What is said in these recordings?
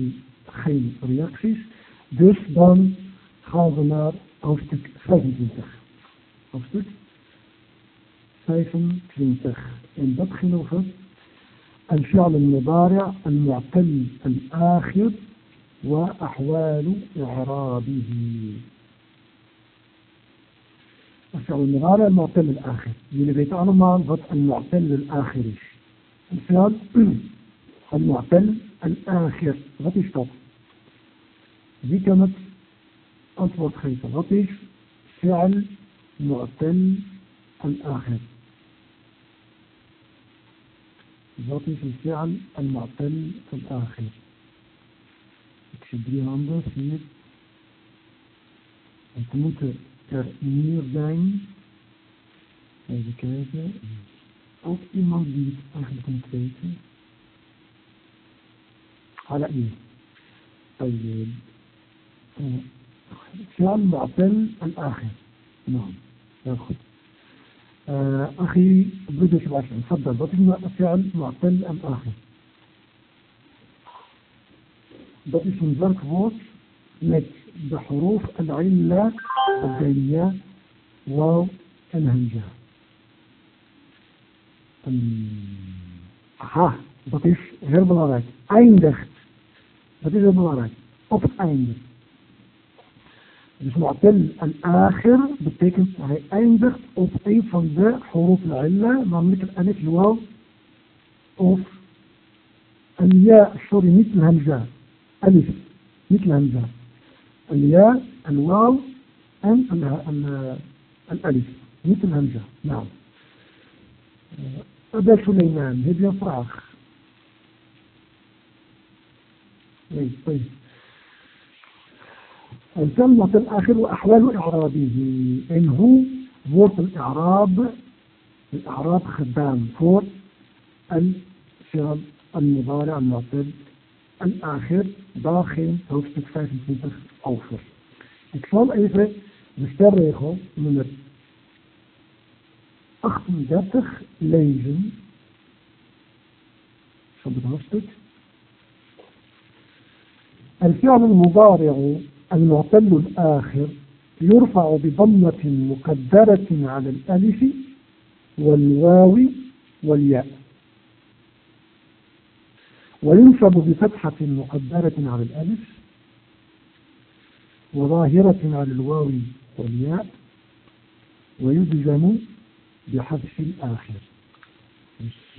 geen, geen reacties. Dus dan gaan we naar hoofdstuk 25. Hoofdstuk 25. En dat ging over الفعل المضارع المعتل الآخر وأحوال إعرابه الفعل المضارع المعتل الآخر jullie weten allemaal wat een معتل الآخر is الفعل المعتل Al-akhir. Eh, wat is dat? Wie kan het antwoord geven? Wat is fi'al mu'tal al-akhir? Wat is een fi'al al-mu'tal al-akhir? Ik zie drie handen, hier. Het moet er meer zijn. Even kijken. Ook iemand die het eigenlijk moet weten. على إيه؟ طيب. كان معطل الآخر. نعم. ياخذ أخي. أخي بدك بعد تفضل. بطل فعل معطل الآخر. بطل بوت لك بحروف العلة الدينية واو الهمجة أها بطيش غير بالغلط عندك هذا هو المراج اوف ايندر مش معتل الآخر بالتاكن هي ايندر اوف اي فون ذا حروف العلة. مملكه الألف الواو اوف الياء. سوري مثل همزه ألف مثل همزه الياء الواو ان الألف مثل همزه نعم. هذا سليمان هي بيفرخ Nee, طيب. الكلمة الآخر وأحوال إعرابه إن هو wordt الإعراب الإعراب خدام voor الفعل المضارع المعتل الآخر داخل hoofdstuk 25 over. Ik zal even de stelregel nummer 38 lezen. Van het hoofdstuk. الفعل المضارع المعتل الآخر يرفع بضمة مقدرة على الألف والواو والياء. وينصب بفتحة مقدرة على الألف وظاهرة على الواو والياء ويجزم بحذف الآخر.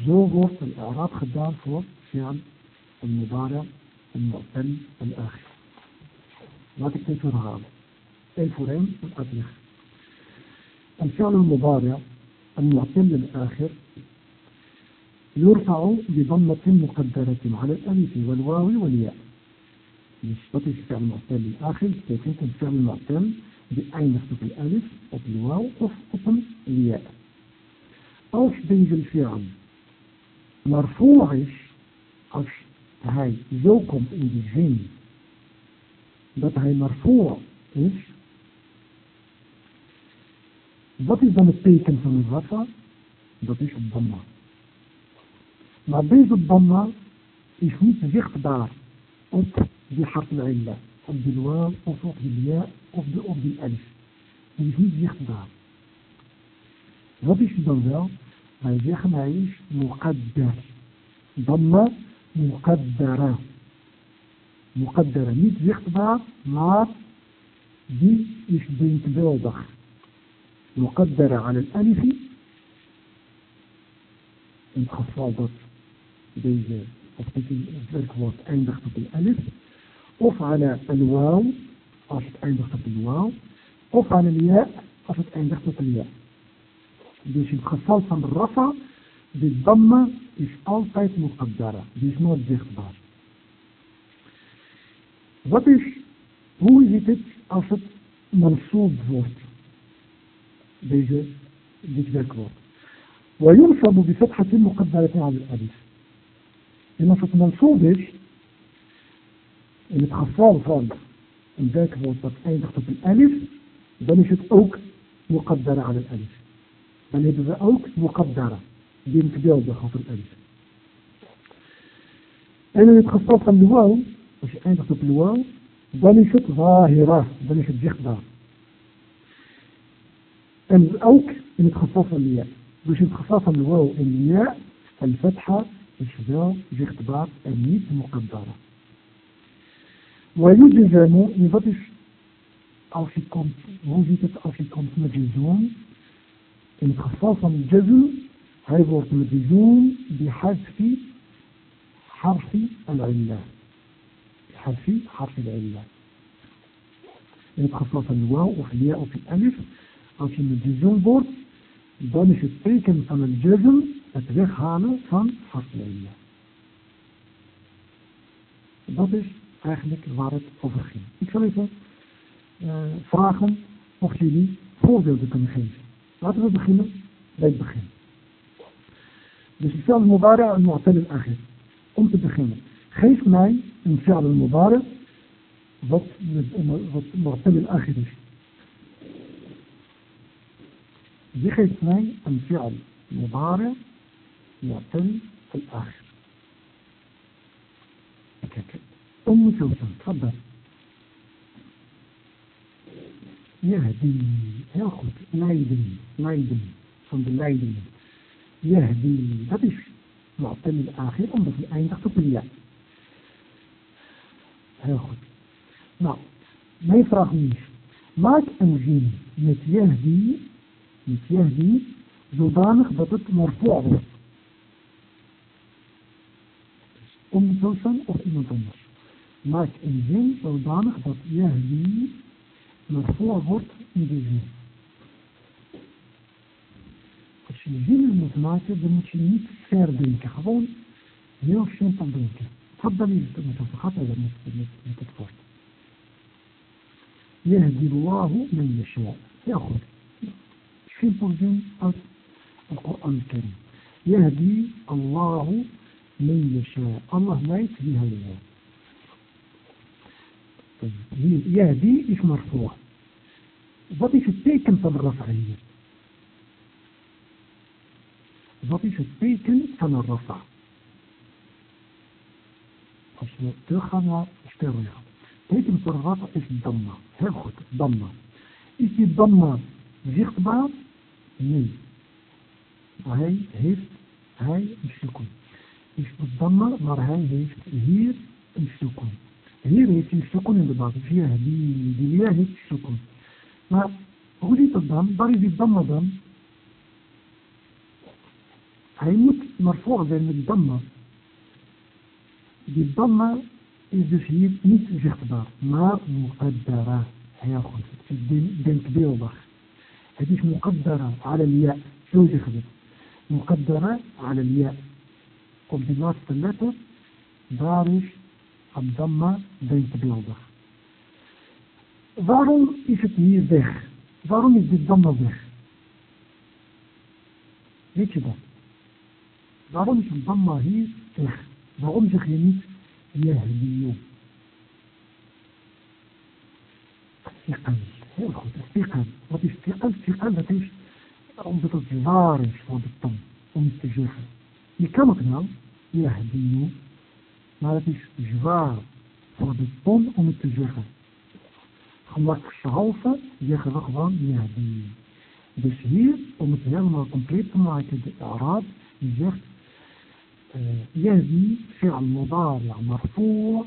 Zo wordt een Arab gedaan voor fi'al المعتل الآخر. لكن كيف هذا كيف رين الأبلغ الفعل المضارع المعتل الآخر يرفع بضمة مقدرة على الألف والواو والياء. نسبة الفعل المعتل الآخر تكون الفعل المعتل بأي نسبة الألف؟ أو الواو أو قطن الياء. أو في الفعل. مرفوعش عفش hij zo komt in die zin dat hij marfu' is, wat is dan het teken van een rafa? Dat is een damma. Maar deze damma is niet zichtbaar op harf al op de waal of op de ja of de, op de alif. Die is niet zichtbaar. Wat is hij dan wel? Wij zeggen hij is muqaddar. Damma مقدرة. مقدرة. نيت زيختبار مار دي إيش بنت بوضخ مقدرة على الألف. انخفاضة بيزة أفتكين ذلك وقت أين دخلت الألف. أوف على الواو أفت أين دخلت الواو. أوف على الياء أفت أين دخلت الياء. بيش انخفاضة من الرفع بالضمة is altijd muqaddara, die is nooit zichtbaar. Wat is, hoe is het als het mansoob wordt? deze, dit werkwoord. وينصب بفتحة مقدرة على الألف. Als het mansoob is, in het geval van een werkwoord dat eindigt op een alif, dan is het ook muqaddara een alif. Dan hebben we ook muqaddara, بامتداد في الالف أنا نتخصص الواو واش أنا نكتب الواو؟ ضمشت ظاهرة ضمشت جخدة. أن الأوك نتخصص الياء. باش نتخصص الواو الياء الفتحة الشداء جخدة النيت مقدرة ويجزم يضبش als je komt, hoe ziet het als je komt met je zoon? In het hij wordt medioen bihafi harfi al-illa. Bihafi harfi al-illa. In het geval van wauw of ja of alif, als je medioen wordt, dan is het teken van een jazm het weghalen van harfi. Dat is eigenlijk waar het over ging. Ik zal even eh, vragen of jullie voorbeelden kunnen geven. Laten we beginnen bij het begin. Dus de fi'al al-mubara al-mu'tal al-akhir. Om te beginnen. Geef mij een fi'al al-mubara wat, dus wat mu'tal al-akhir is. Je geeft mij een fi'al mubara mu'tal al-akhir. Kijk, om Sultan, tfaddal. Ja, die, heel goed, Leiden, leiding van de leidingen. يهدي هذا معطل الآخر ام في الآية تحت كلية هاخد نعم. ما يفرغنيش ماك أنجين يتيهدي يتيهدي زودان خبطت مرفوع. بس أم توسن أو إما تنش. ماك أنجين زودان خبط يهدي. مرفوع. بس إنجين الجين المتناقض نيت سير بينك خبون يو شين بينك تفضلي خطأ متتفورت يهدي الله من يشاء. يأخذ. شين بينك القرآن الكريم. يهدي الله من يشاء. الله لا يتبيها لله يهدي اسم مرفوع ضبط التاء تنصب الرفعيه Wat is het teken van een rafa? Als we teruggaan naar sterrenlicht. Het teken van rafa is damma. Heel goed, damma. Is die damma zichtbaar? Nee. Maar hij heeft, hij een sukun. Is het damma, maar hij heeft hier een sukun. Hier heeft hij sukun in de basis. Hier, die, die leer heeft sukun. Maar hoe zit het dan? Waar is die damma dan? Hij moet maar voor zijn met damma. Die damma is dus hier niet zichtbaar, maar muqaddara. Heel goed, het is denkbeeldig. Het is muqaddara ala zo zeggen we het. Muqaddara. Op de laatste letter, daar is Abdamma denkbeeldig. Waarom is het hier weg? Waarom is dit Damma weg? Weet je dat? Waarom is het Damma hier? Waarom zeg je niet Yahdiyu? Fiqan. Heel goed, fiqan. Wat is fiqan? Fiqan, dat is omdat het zwaar is voor de tong, om te zeggen. Je kan het nou, Yahdiyu. maar het is zwaar voor de ton om het te zeggen. Gemakshalve zeggen we gewoon die. Dus hier, om het helemaal compleet te maken, de Arab, zegt يلي فعل مضارع مرفوع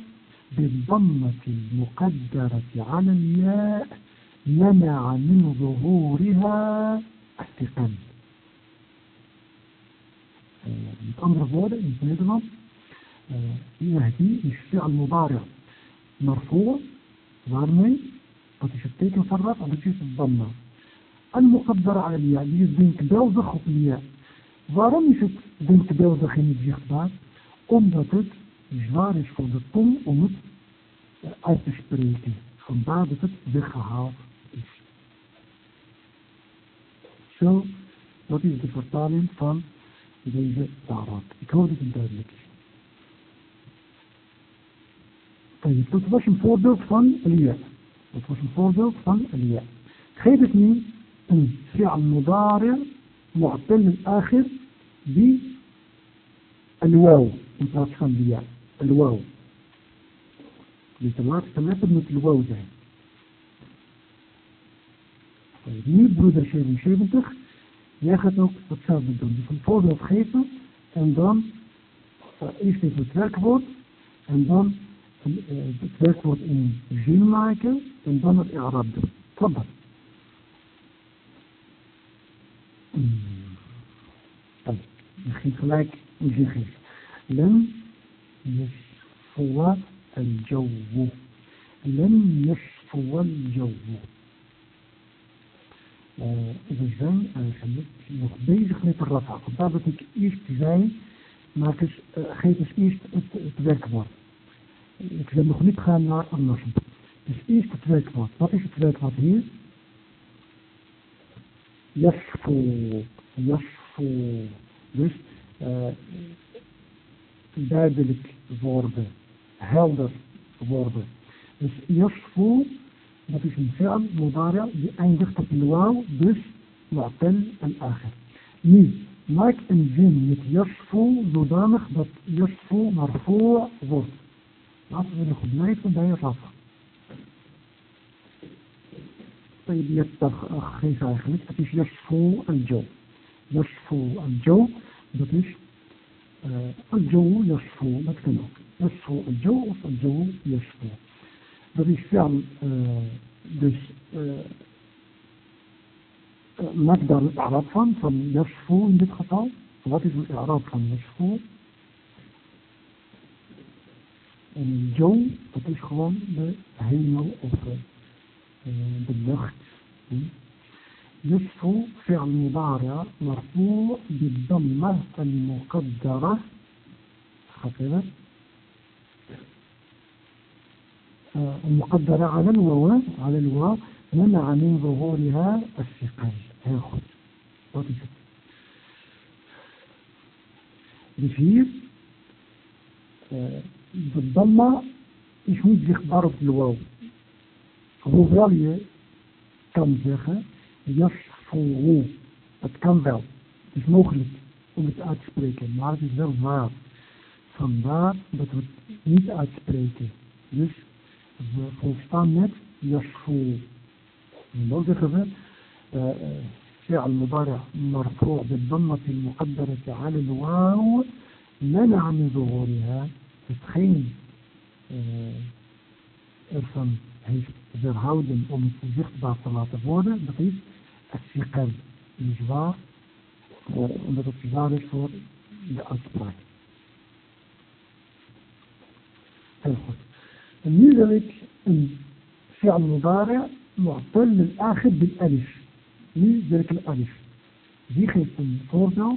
بالضمة المقدرة على الياء منع من ظهورها الثقل. الأمر الواضح يبقى يهدي الفعل مضارع مرفوع. ظهرني وتشتيت مصرف على جهة الضمة. المقدرة على الياء اللي يزينك ده وزخط الياء ظهرني شت deze geen zichtbaar, omdat het zwaar is voor de tong om het uit te spreken. Vandaar dat het weggehaald is. Zo, dat is de vertaling van deze taal. Ik hoop dat het duidelijk is. Dat was een voorbeeld van Elia. Dat was een voorbeeld van Elia. Geef het nu een fi'al mudari mu'tal al-akhir al-waw in plaats van Elia. Al-waw. Dus de laatste letter moet Lwaw zijn. Nu, broeder 77, jij gaat ook hetzelfde doen. Dus een voorbeeld geven en dan uh, eerst even het werkwoord en dan uh, het werkwoord in zin maken en dan het Arab doen. Tfaddal. Je ging gelijk in zijn geest. Lem en al-jawu. Lem yasfuwa al-jawu. Eh, we zijn eigenlijk nog bezig met de rafa. Vandaar dat ik eerst zei, maar uh, geef dus eerst het, het werkwoord. Ik wil nog niet gaan naar anders. Dus eerst het werkwoord. Wat is het werkwoord hier? Yasfu. Yasfu. Dus uh, duidelijk worden. Helder worden. Dus yasfu dat is een fi'al mudari die eindigt op luau, dus mu'tal en akhir. Nu, maak een zin met yasfu zodanig dat yasfu marfu' wordt. Laten we nog blijven bij rafa. طيب يتخذ eigenlijk, dat is yasfu al-jo. يصفو الجو. بضيف آه، الجو يصفو مكتنه يصفو الجو الجو يصفو. dat is فعل آه، dus آه، مقدر الإعراب فان فان يصفو إن دي geval wat الإعراب فان يصفو. الجو بطيش خوان is gewoon بالنخت. نصف فعل مضارع مرفوع بالضمة المقدرة. هكذا. آه، المقدرة على الواو على الواو منع من ظهورها الثقل. هاخد وطفت بفير. آه، بالضمة يشوز أخبار الواو هو غالية كم زيخه zichtbaar op de wauw hoewel je kan zeggen yasfu het kan wel het is mogelijk om het uit te spreken maar het is wel waar vandaar dat we het niet uitspreken dus we volstaan met yasfu. En dan zeggen we فعل مضارع مرفوع بالضمة المقدرة على الواو منع من ظهورها hetgeen uh, ervan heeft weerhouden om het zichtbaar te laten worden, dat is السيستم يجبار في التزار يشفر لأسبراي تنخل الميزريك فعل المضارع معطل للآخر بالألف. ميزريك الألف. دي خلص من فورجا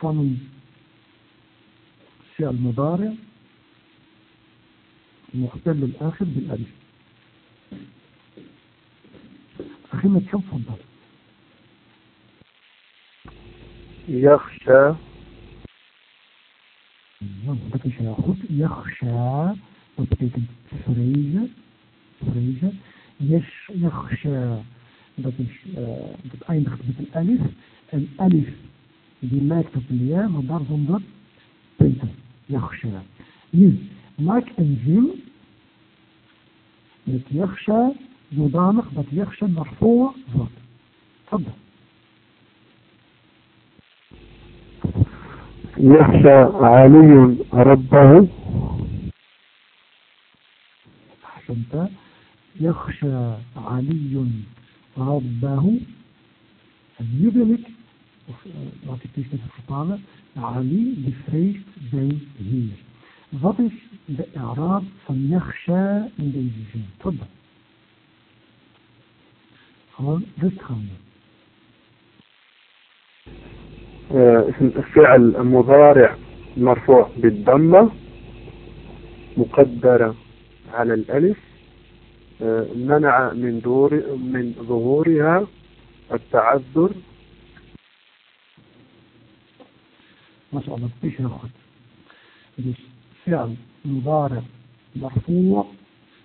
فمن فعل المضارع محتل الآخر بالألف. Кыйммәт nou, Dat is heel goed. Yakhsha, dat betekent vrezen. Vrezen. Yes, dat, is, eh, dat eindigt met een Alice. En Alice die lijkt op een maar daar zonder punten. Nu, maak een zin met yakhsha zodanig dat yakhsha naar voor wordt. Tfadda. يخشى علي ربه أحسنت يخشى علي ربه en nu wil ik, of uh, laat ik dit even vertalen, Ali die vreest zijn Heer. Wat is de Arab van Yakhsha in deze zin? Tobbe. Rustig gaan doen. اسم الفعل مضارع مرفوع بالضمة مقدرة على الألف منع من دور من ظهورها التعذر ما شاء الله هاخد dus فعل مضارع مرفوع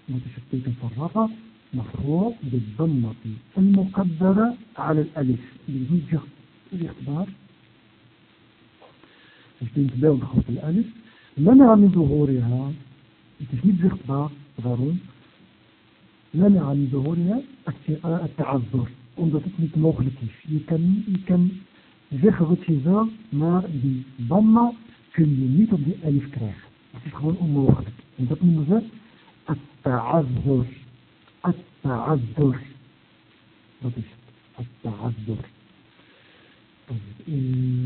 متشكل مفرقة مفروض بالضمة المقدرة على الألف اللي هي جهة الإخبار البنت باو دخل في الألف. منع من ظهورها؟ تجنيد الإخبار ضروري. منع من ظهورها التعذر. عندما تكون مغلقش يكن يكن زخ غتيزا ما دي ضمة كل ميت دي ألف كراخ تكون أم مغلق عندما تكون التعذر ta'addur. Dat is het, ta'addur.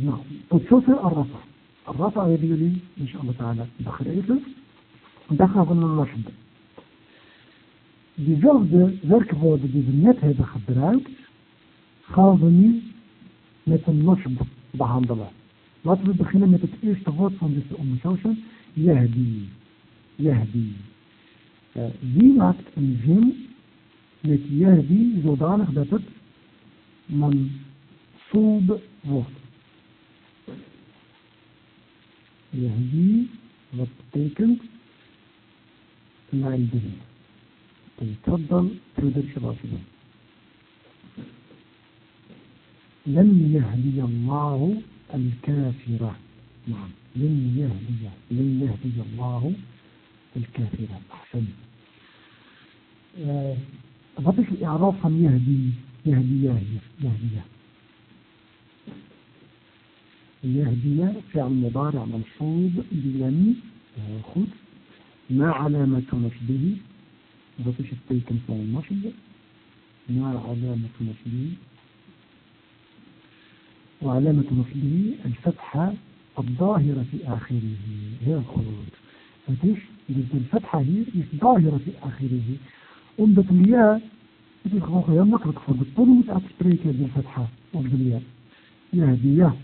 Nou, tot zover Arrafa. Arrafa hebben jullie, inshallah ta'ala, begrepen. Dan gaan we naar Rashid. Diezelfde werkwoorden die we net hebben gebruikt, gaan we nu met een nasb behandelen. Laten we beginnen met het eerste woord van deze omgeving. Umm Yahdi. Yahdi. die. wie maakt een zin met Yahdi zodanig dat het منصوب wordt. Yahdi, wat betekent. تفضل تقدر شبابنا لن يهدي الله الكافرة نعم لن يهدي لن يهدي الله الكافرة أحسن ضبط الاعراف عن يهدي يهدي يهدي يهدي. فعل مضارع منصوب بلم آه، خذ. ما علامة نصبه؟ ضبط التيكن فعل النصب. ما علامة نصبه؟ وعلامة نصبه الفتحة الظاهرة في آخره. هي الخروج فتش الفتحة هي الظاهرة في آخره. Omdat de ja Het is gewoon heel makkelijk voor de ton moet uitspreken, de fatha of de leer. Ja, die ja.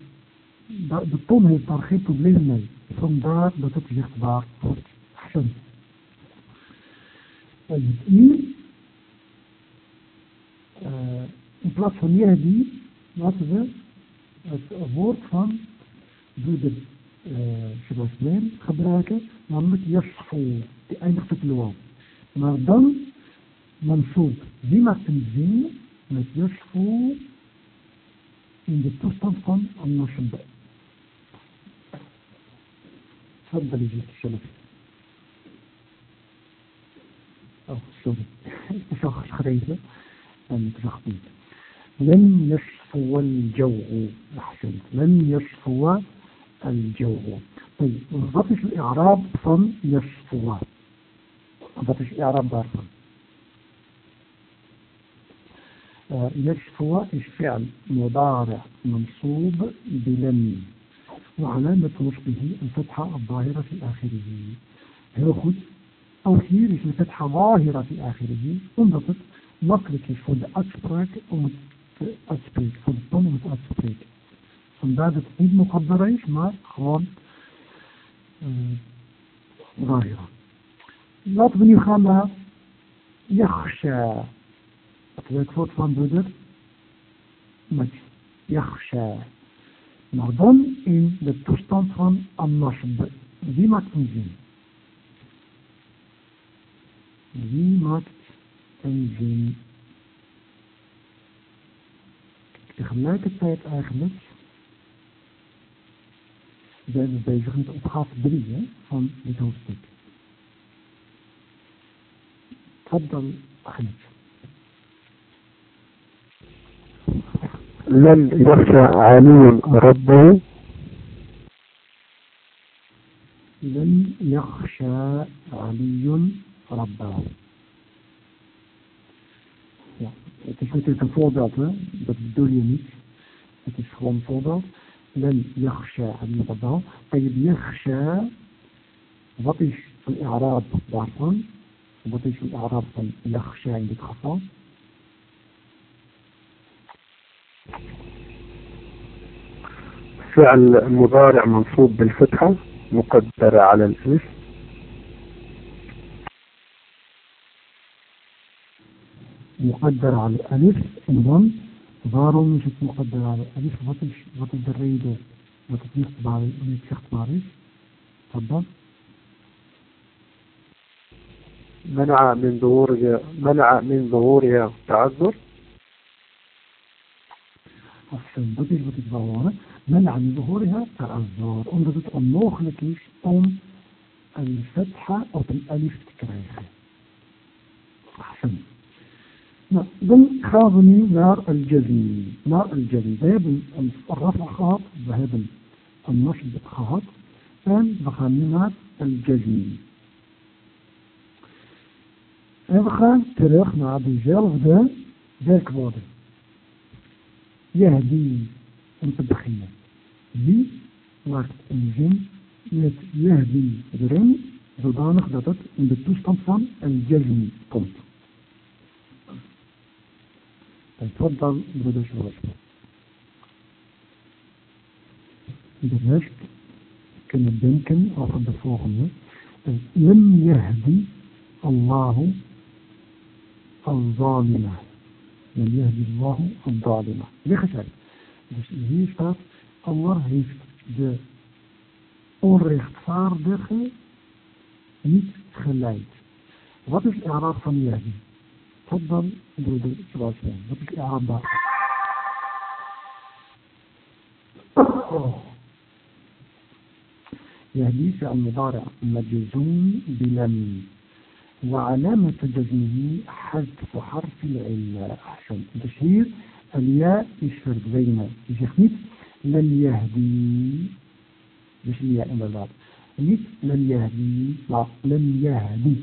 De ton heeft daar geen probleem mee. Vandaar dat het zichtbaar wordt. Hassan. En hier, uh, in plaats van Yahdi, laten we het woord van broeder uh, Sebastian gebruiken, namelijk Yashful, die eindigt op Luan. Maar dan منصوب بما تنزيل؟ ما يشفو عند de النصب van النشب تفضل يجيك الشلف. أو سوري تشخص خريزة أم تشخصين لم يشفو الجوع. أحسنت لم يشفو الجوع. طيب ضبط الإعراب فن يشفو. ضبط الإعراب بارفن يشفو الفعل مضارع منصوب بلم وعلامة نصبه الفتحة الظاهرة في آخره. هرخد أو خير في الفتحة ظاهرة في آخره. انضبط مقلك فود أسبرك ومت فود طن ومت أسبرك. سنبادة تقيد مقدرة ما؟ خوان آه، ظاهرة. لا تبني خامة يخشى. Het werkwoord van broeder. Met Yachsha. Maar nou dan in de toestand van Annashb. Wie maakt een zin? Wie maakt een zin? Tegelijkertijd eigenlijk zijn we bezig met opgave 3 van dit hoofdstuk. Tot dan, Ahmed. لن يخشى علي ربه لن يخشى علي ربه Ja, het is natuurlijk een voorbeeld, hè? dat bedoel je niet. Het is gewoon een voorbeeld. لن يخشى علي ربه. طيب يخشى, wat is een i'raab daarvan? Wat is een i'raab van يخشى in dit geval? فعل مضارع منصوب بالفتحة مقدرة على الألف. مقدرة على الألف أيضا. ضار مش مقدرة على الألف وتش وتدريده وتطبيق بعض وتشخ بعض تفضل. منع من ظهورها منع من ظهورها تعذر. أحسن dat is wat ik wil horen منع من ظهورها تعذر omdat het onmogelijk is om een fetha op een alif te krijgen. Ahsan. Nou, dan gaan we nu naar al-jazmi. Naar al-jazmi. We hebben een rafa gehad, we hebben een nasb gehad en we gaan nu naar al-jazmi. En we gaan terug naar dezelfde werkwoorden. Yahdi, om te beginnen. Wie maakt een zin met Yahdi erin, zodanig dat het in de toestand van een jazmi komt. تفضل برودر شوال De rest kunnen denken over de volgende. لم يهدي الله الظالمة الله الظالمة leg eens uit dus hier staat Allah heeft de onrechtvaardige niet geleid wat is Arab van Yahdi تفضل برودر سباسيان wat is Arab daar يهدي فعل مضارع مجزوم بلم وعلامة جزمه حذف حرف العلة أحسن. تشهير الياء يشفر زينا يشخنيت لن يهدي. مش الياء إما البعض لن يهدي. لا. لن يهدي.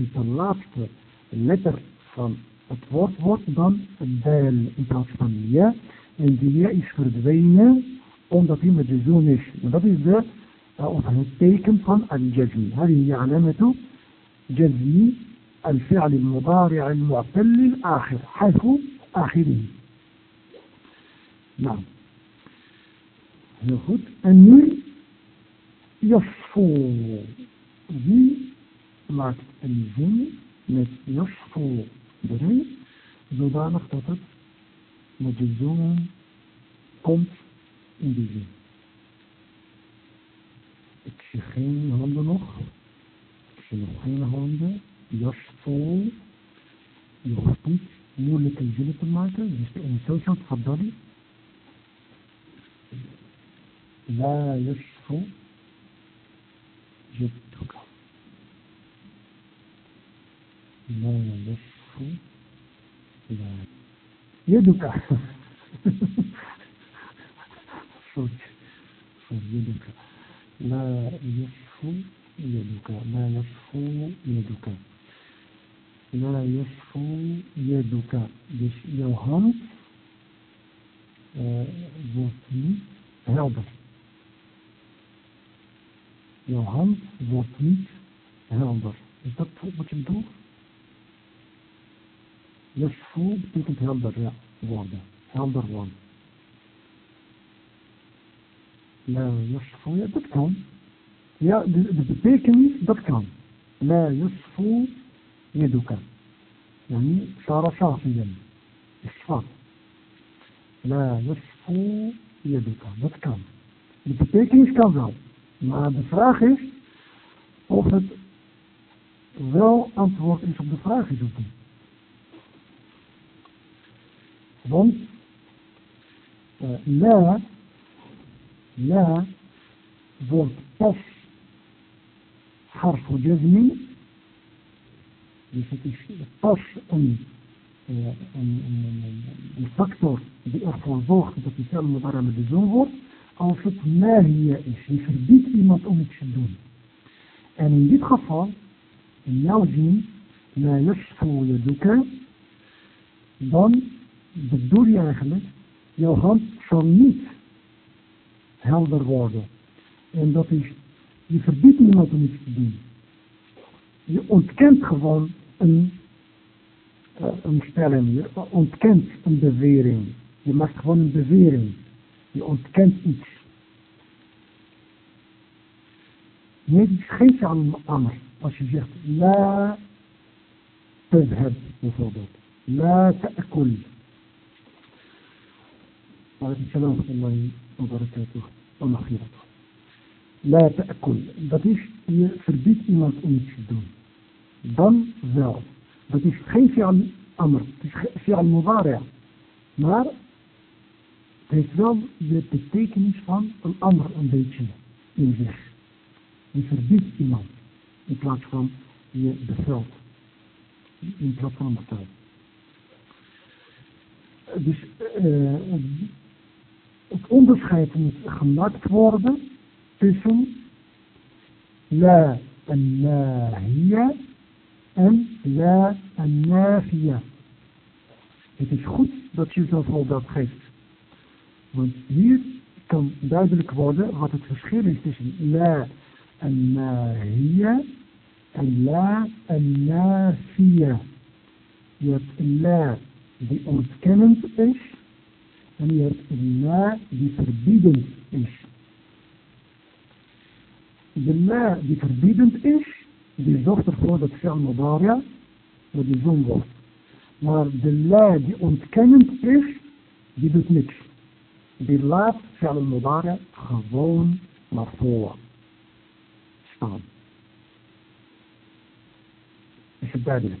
انت لابت لتر صن اتوات وات دان دال انت عطفان الياء. انت الياء يشفر زينا ومضا في مجزونش مضا في ذا وفهن التيكم صن الجزم هذه هي علامته جزم الفعل المضارع المعتل الآخر حيث آخره. نعم. ناخذ النون يصفو. دي مات الجن مات يصفو. دري. زودا نختطط مجزوم. قمت. اندي جن اتشخين هم نخ telefoonhonden, Jos Vol, Jos Piet, moeilijke zinnen te maken, dus een social verdorie. La Jos je toek. La Jos Vol, la Yeduka. Sorry, sorry, La Jos يدك لا يشفو يدك لا يشفو يدك dus jouw hand uh, wordt niet helder. Jouw hand wordt niet helder. Is dat wat je bedoelt? Yashfu betekent helder ja, worden. Helder worden. La yashfu, ja dat kan. ja, dus de, de betekenis, dat kan. La yusfu is Yani, shara shafiyan. Isfat. La yusfu yaduka. Dat kan. De betekenis kan wel. Maar de vraag is of het wel antwoord is op de vraag is of. Want uh, la, wordt pas harf jazmi dus het is pas een, uh, een, factor die ervoor zorgt dat die film de zon wordt, als het nahia is. Je verbiedt iemand om iets te doen. En in dit geval, in jouw zin, la yashfu yaduka, dan bedoel je eigenlijk, jouw hand zal niet helder worden. En dat is, je verbiedt iemand om iets te doen. Je ontkent gewoon een, eh, een stelling. Je ontkent een bewering. Je maakt gewoon een bewering. Je ontkent iets. Nee, die geeft je aan anders. Als je zegt, la hebben, bijvoorbeeld. La ta'kul. Wa alaikum salam wa rahmatullahi wa barakatuh. Wa. La ta'kul. Dat is, je verbiedt iemand om iets te doen. Dan wel. Dat is geen fi'al amr. Het is fi'al mudari'. Maar het heeft wel de betekenis van een ander een beetje in zich. Je verbiedt iemand. in plaats van je bevelt. In plaats van bevel. Dus uh, het onderscheid moet gemaakt worden tussen la en nahiya en la en. Het is goed dat je zo'n voorbeeld geeft. Want hier kan duidelijk worden wat het verschil is tussen la en nahiya en la en nafiya. Je hebt la die ontkennend is en je hebt la die verbiedend is. De la die verbiedend is, die zorgt ervoor dat fi'al die zon wordt. Maar de la die ontkennend is, die doet niks. Die laat fi'al mudaria gewoon naar voren staan. Is het duidelijk?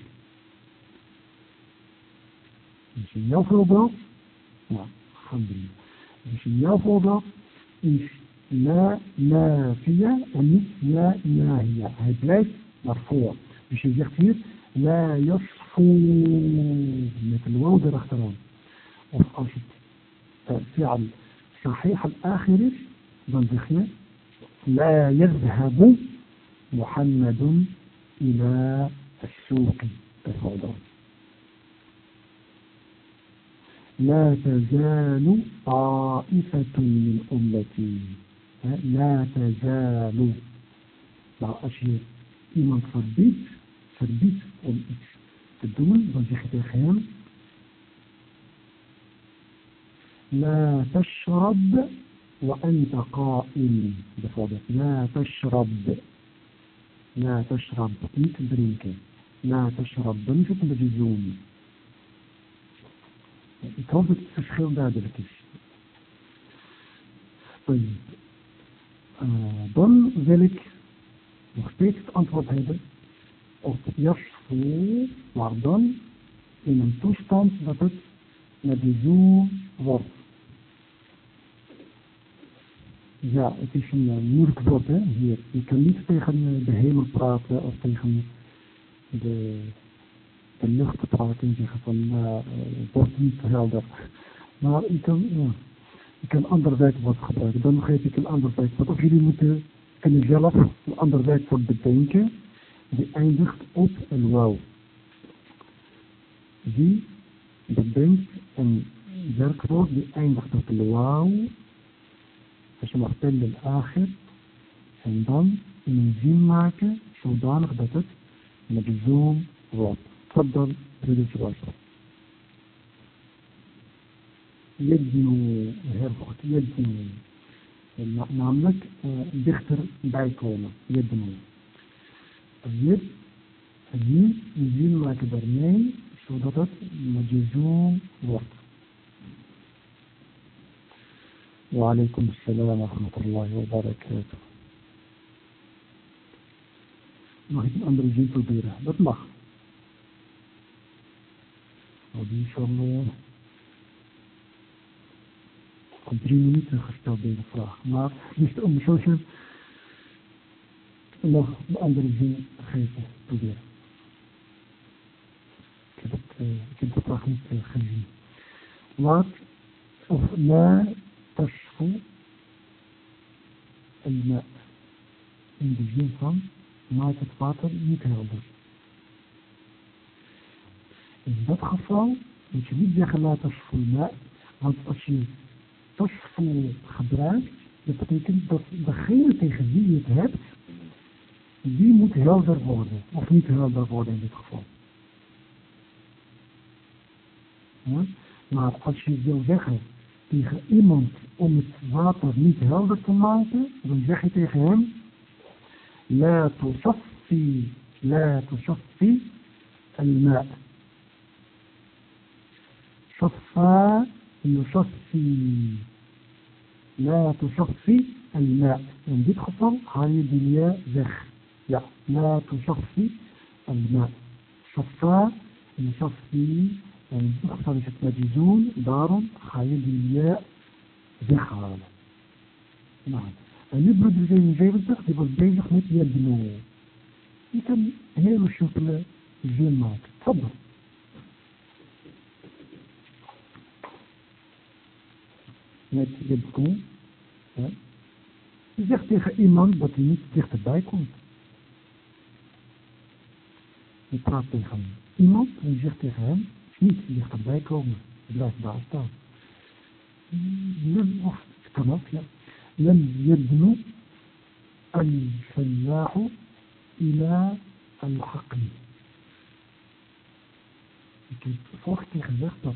Dus in jouw voorbeeld, nou, alhamdulillah. Dus in jouw voorbeeld is ما نافية والنصف ما ناهية. هي بلايك مرفوع. مش يجي كثير. لا يصفو. مثل الواو دير اختران وفقاشت فعل صحيح. الآخر بنزخنا لا يذهب محمد إلى السوق. تفضل لا تزال طائفة من أمتي. لا تزال. بعض أشياء إيمان فربيت فربيت أم إكس. تدومن بانجي خطي خيام لا تشرب وأنت قائم. بفضل لا تشرب. لا تشرب. إيك برينك لا تشرب. بانجي تبجي زون إيكوزت تسخيل دادلكش طيب. Dan wil ik nog steeds het antwoord hebben op jasfu maar dan in een toestand dat het met de zoom wordt Ja, het is een uh, moeilijk woord hè, hier. Je kan niet tegen de hemel praten of tegen de, de lucht praten en zeggen van uh, het wordt niet helder. Maar je kan, ik een ander werkwoord gebruiken, dan geef ik een ander werkwoord. Of jullie moeten kunnen zelf een ander werkwoord bedenken, die eindigt op een wauw. Die bedenkt een werkwoord die eindigt op een wauw, als je mag tellen ager, en dan een zin maken zodanig dat het met zoom wordt. Tot dan, broeders, يبنوا هالوقت يدنو نعملك بيختر dichter bij komen, يبنوا اليد اليد يزين واكبر ماي zodat مجزوم wordt وعليكم السلام ورحمة الله وبركاته نحن ik een andere zin proberen? Dat mag. Oh, die op drie minuten gesteld deze vraag. Maar dus om zo'n nog een andere zin te geven proberen. Ik heb, het, eh, ik heb de vraag niet eh, gezien. Wat of na tashfu en in de zin van maakt het water niet helder. In dat geval moet je niet zeggen la tashfu ma, want als je tashfu gebruikt, dat betekent dat degene tegen wie je het hebt, die moet helder worden, of niet helder worden in dit geval. Maar als je wil zeggen tegen iemand om het water niet helder te maken, dan zeg je tegen hem, La tusaffi, la tusaffi al-ma. يصفي لا تصفي الماء. من دي تخصر هاي دنيا زخ لا لا تصفي الماء. صفا يصفي يعني تخصر شكما جيزون دار هاي دنيا زخ على نعم. اللي برد زي زي بزخ دي برد زي زخ نتيا بنو يتم هيرو شوكلا جيمات تفضل. met je koe Ja. Je zegt tegen iemand dat hij niet dichterbij komt. Je praat tegen iemand en je zegt tegen hem niet dichterbij komen. blijf daar staan. Lem, of het kan ook, ja. Lem al-fallahu ila al-haqni. Ik heb vorige keer gezegd dat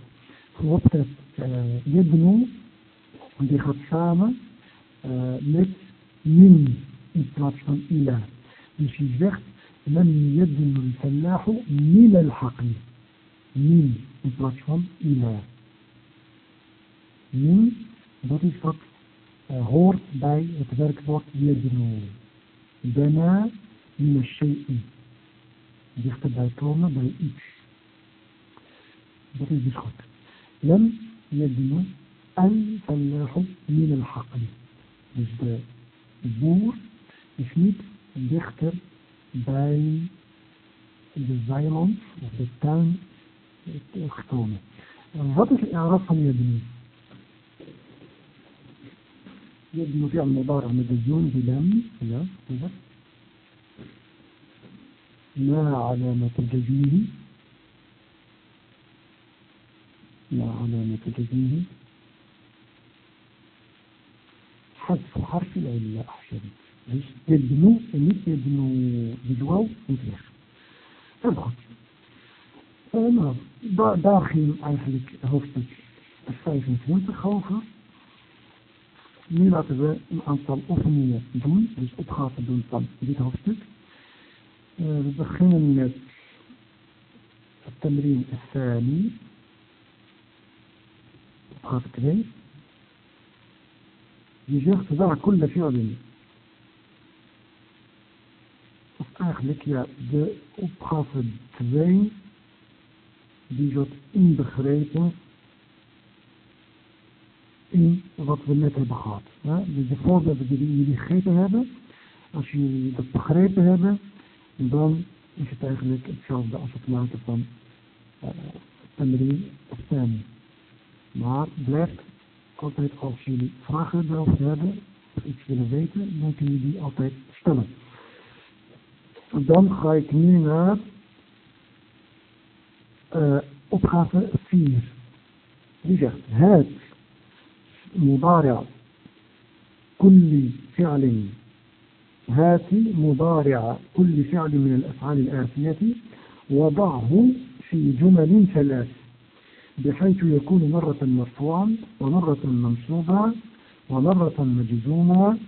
je dat het eh, yadnu yednu, die gaat samen uh, met min in plaats van ila. Dus je zegt لم يدن الفلاح من الحقل min in plaats van ila. Min, dat is wat uh, hoort bij het werkwoord yadnu. Daarna min shay'in. Dichterbij komen bij iets. Dat is dus goed. Lem yadnu الفلاح من الحقل مش ده بور مش ميت. بيختر باي الزايلونس وفي التان ضبط الإعراب هم يبني. يبني في المضارع مدجون بلم لا ما علامة تجديه ما علامة تجديه حذف حرف العلة أحسن dus يبنو en niet يبنو بالواو en terug. Heel goed. Uh, nou, daar, daar ging eigenlijk hoofdstuk 25 over. Nu laten we een aantal oefeningen doen, dus opgaven doen van dit hoofdstuk. Uh, we beginnen met het tamrin الثاني opgave 2 je zegt daar كل فعل of eigenlijk ja, de opgave 2 die wordt inbegrepen in wat we net hebben gehad. Ja? Dus de voorbeelden die jullie gegeten hebben, als jullie dat begrepen hebben, dan is het eigenlijk hetzelfde als het maken van Tamrin of Tam. Maar blijft altijd als jullie vragen erover hebben, of iets willen weten, dan kunnen jullie die altijd stellen. En dan ga ik nu naar uh, opgave 4. Die zegt, het مضارع كل فعل هاتي مضارع كل فعل من الأفعال الآتية وضعه في جمل ثلاث بحيث يكون مرة مرفوعا ومرة منصوبا ومرة مجزوما.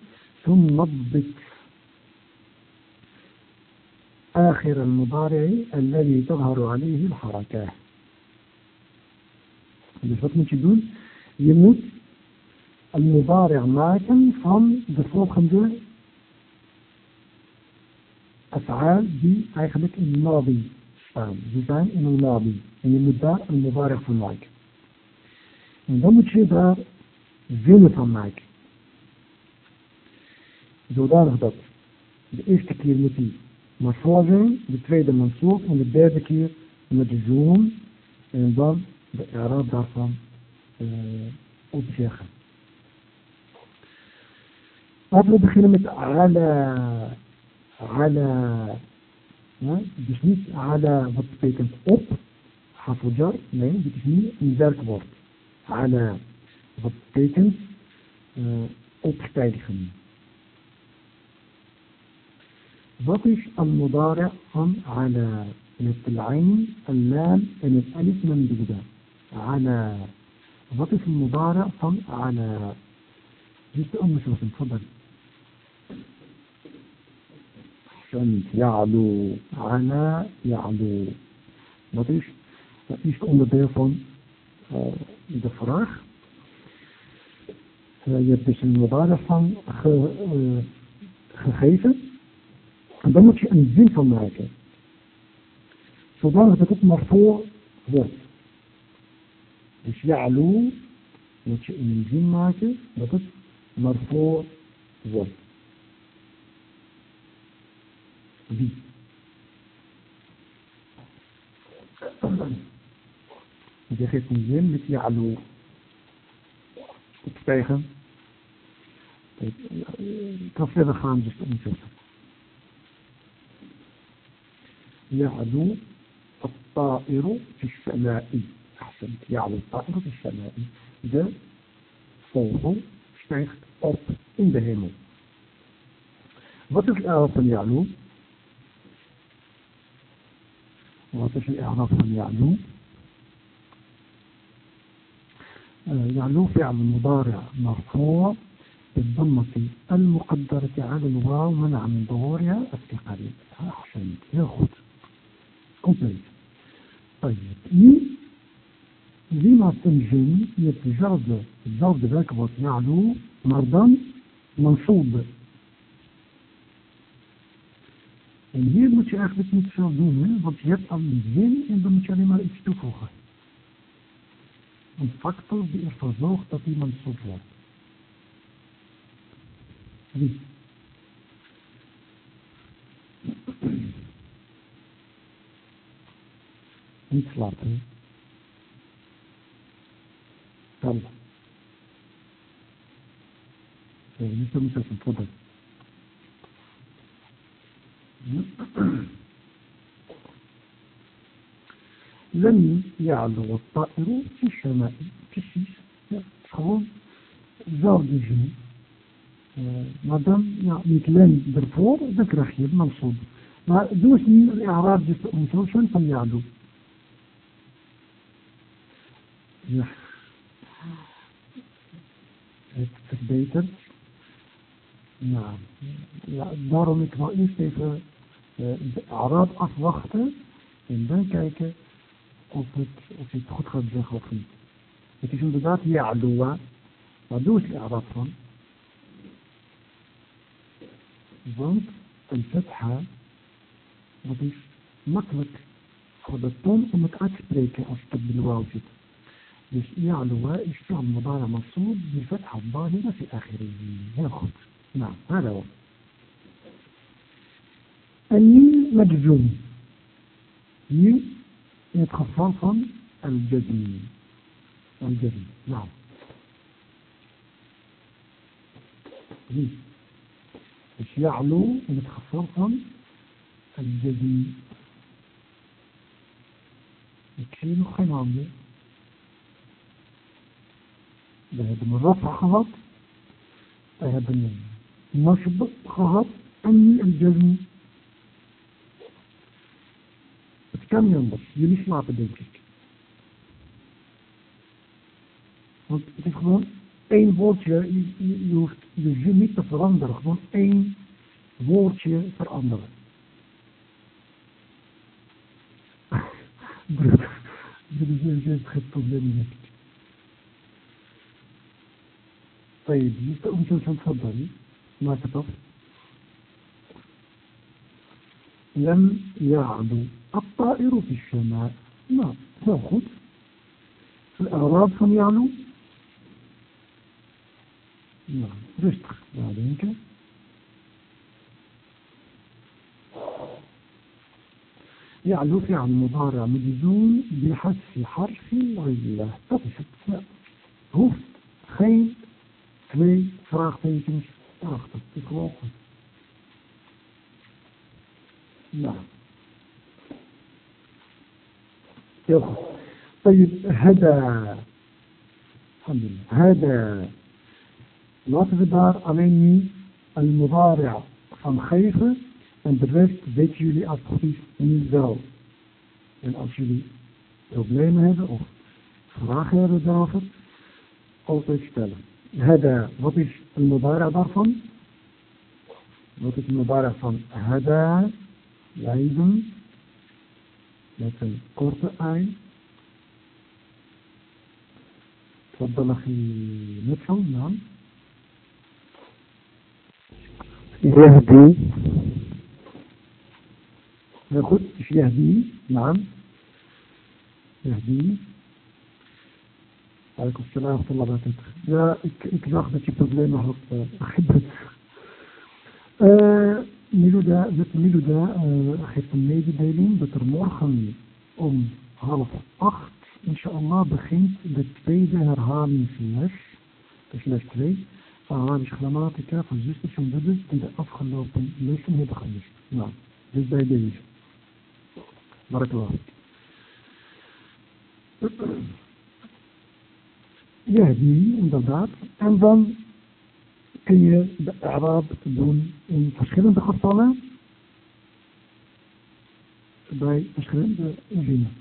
ثم نضبط آخر المضارع الذي تظهر عليه الحركة. بالضبط من يموت المضارع ماكن فم بفوق خمسة أفعال. بآخرة الماضي. Staan. Die zijn in een nabi. En je moet daar een mudari' van maken. En dan moet je daar zinnen van maken. Zodanig dat de eerste keer moet hij marfoor zijn, de tweede mansoof en de derde keer met de zoon en dan de Arab daarvan uh, opzeggen. Laten we beginnen met ala. Ala. بتشيك على هوت بيتنت أوب جر تمام بتشيك انزارك بورد على هوت بيتنت آه، أوب ستايل خمين بطش المضارع هم على نت العين اللام ان الالف ممدوده على بطش المضارع هم على جيت أم شوف تفضل. Van Ya'lu. Ana ja Dat is, dat is het onderdeel van eh, de vraag. Eh, je hebt dus een waarde van eh, gegeven. En dan moet je een zin van maken. Zodanig dat het maar voor wordt. Dus Ya'lu moet je een zin maken dat het maar voor wordt. wie. Geeft een zin met Ya'lu. opstegen, Ik kan verder gaan, dus dat niet zeggen. يعلو الطائر في السماء أحسنت يعلو الطائر في السماء ده vogel stijgt op in de hemel. Wat is de? وظيفة الإعراب عن يعلو. آه، يعلو فعل مضارع مرفوع بالضمة المقدرة على الواو منع من ظهورها الثقل أحسن ياخذ كومبليت طيب إي لما تنجم يتجرد الجرد ذاك يعلو مرضا منصوب En hier moet je eigenlijk niet veel doen, want je hebt al een zin en dan moet je alleen maar iets toevoegen. Een factor die ervoor zorgt dat iemand zo wordt. Wie? Niet slapen. Dan. Dus dan is het een product. لم يعلو الطائر في السماء كسيس تخون زوجي مدام يعني درفور ذاك رخيب منصوب. ما دوش من الإعراب دي مسلسل فلم يعلو نعم. دارو مكرائيس كيف Arab afwachten en dan kijken of het, of het goed gaat zeggen of niet. Het is inderdaad Ya'duwa, maar doe de Arab van. Want een fetha, dat is makkelijk voor de toon om het uit te spreken als het op de wauw zit. Dus ya'luwa is fi'al mudara mansoob bi fatha dhahira fi akhirih. Heel goed. Nou, هذا الميم مجزوم. ميم يتخصص الجزم. الجزم. نعم. إيه. مش يعلو؟ يتخصص عن الجزم يكفيله خير من رفع الرفع خلاص من النصب خلاص أني الجزم. anders. Jullie slapen denk ik. Want het is gewoon één woordje. Je, je, je hoeft je zin niet te veranderen. Gewoon één woordje veranderen. Dit is geen probleem niet. طيب أنتم تفضلي ما كتب لم يعدو الطائر في السماء ما تأخذ الأعراب هم يعلو؟ نعم. رشتخ بعدينك يعلو في عن مضارع مجزوم بحذف حرف العلة. تقف هوف. geen twee vraagtekens achter. Ik geloof het. نعم. Heel goed. طيب هذا الحمد لله هذا laten we daar alleen nu een mudari'a van geven en de rest weten jullie als het goed is niet wel. En als jullie problemen hebben of vragen hebben daarover, altijd stellen. هذا wat is een mudara daarvan? Wat is een mudara van hada? Leiden. Met een korte ei. تفضل أخي مدحم نعم يهدي ياخذ يهدي نعم يهدي عليكم السلام ورحمة الله وبركاته Ja, ik, ik zag dat je problemen had. Uh, uh, Miluda, Miluda uh, geeft een mededeling dat er morgen om half acht, inshallah, begint de tweede herhalingsles. Dus les 2. Van Arabisch grammatica van zusters en broeders die de afgelopen lessen hebben gemist. Nou, dus bij deze. Barakallah. Ja, die inderdaad. En dan kun je de Arab doen in verschillende gevallen. Bij verschillende zinnen.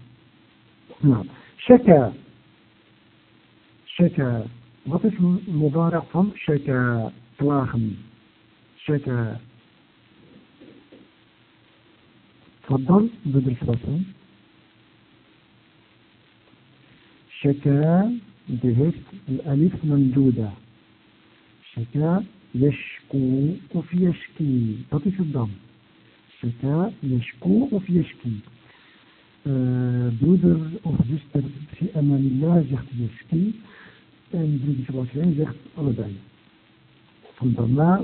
Nou, shaka. Shaka. Wat is mudara van shaka? Klagen. Shaka. تفضل بدر Sebastian. شكا بهست الألف ممدودة Seka yashku of yashki. dat is het dan? Seka yashku of yashki. Uh, broeder of zuster Amalillah zegt yashki. En broeder Sebastian zegt allebei. Van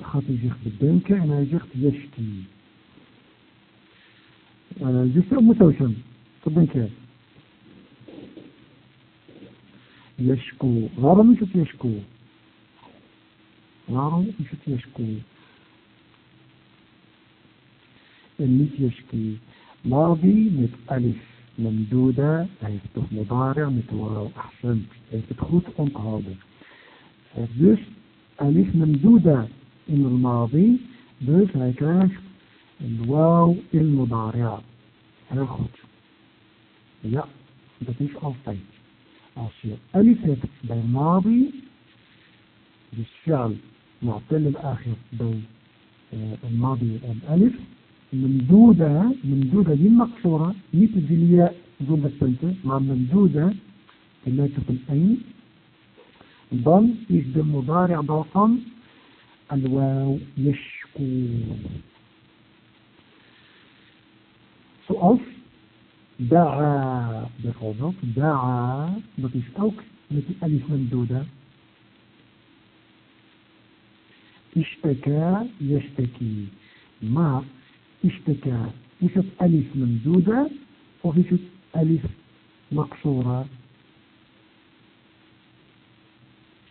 gaat hij zich bedenken en hij zegt yashki. Zuster Moetousen, wat denk jij? Yashku. Waarom is het yashku? نار مثل يشكو مثل يشكي. ماضي مت ألف. ممدودة. هي تتوخ مضارع. متوراو أحسنت هي تتخوت أم هذا دوس ألف ممدودة. إن الماضي. دوس هي كانت الواو المضارع. هي الخوت لا. دوس ألفين عصير ألف هي تتوخ بالماضي بالشعل معطل الآخر بين آه، الماضي الألف ممدودة ممدودة دي مقصورة مثل دي الياء جملة بنتة مع ممدودة ثلاثة الأين. ضم يجد المضارع ضم الواو يشكو. سؤال. دعا بخوضك دعا مفيش أوك. مثل ألف ممدودة اشتكى يشتكي. ما اشتكى. فيش ألف ممدودة وفيش ألف مقصورة.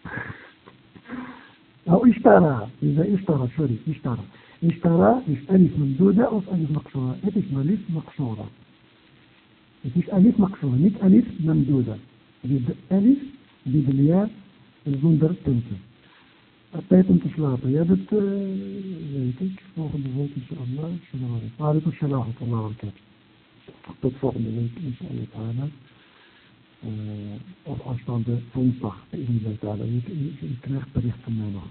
أو اشترى. إذا اشترى سوري اشترى. اشترى في ألف ممدودة أو في ألف مقصورة. إيش ألف مقصورة؟ مفيش ألف مقصورة. مش ألف ممدودة. ألف بدليا الزندر تنسى أتيت انتصلاها طيبة زيتك فوق بزيت إن شاء الله السلام عليكم وعليكم السلام ورحمة الله وبركاته حطيت فوق بزيت إن شاء الله تعالى op afstand woensdag in de talen. Je krijgt bericht van mij nog.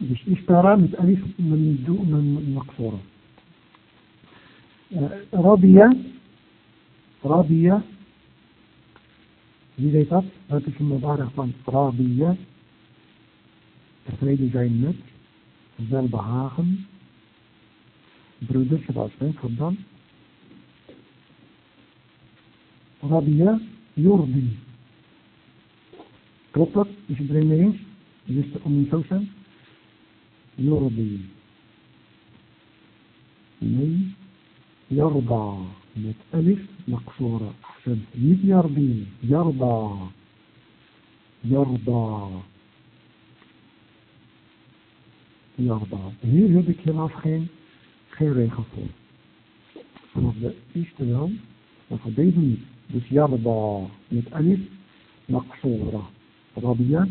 مش اشترى من ألف من دو من مقصورة رابية رابية wie weet dat? Dat is een mubarak van Rabiya. Tevreden zijn met, welbehagen. Broeders, zoals wij dan. Rabiya, Jordi. Klopt dat? Is iedereen mee eens? Is het om niet zo zijn? Jordi. Nee. يرضى met ألف مقصورة أحسنت مين يرضي يرضى يرضى يرضى هير هذا كلاف خير خير يخفر فرد إشتغل وفديدني بس يرضى متألف مقصورة رضيا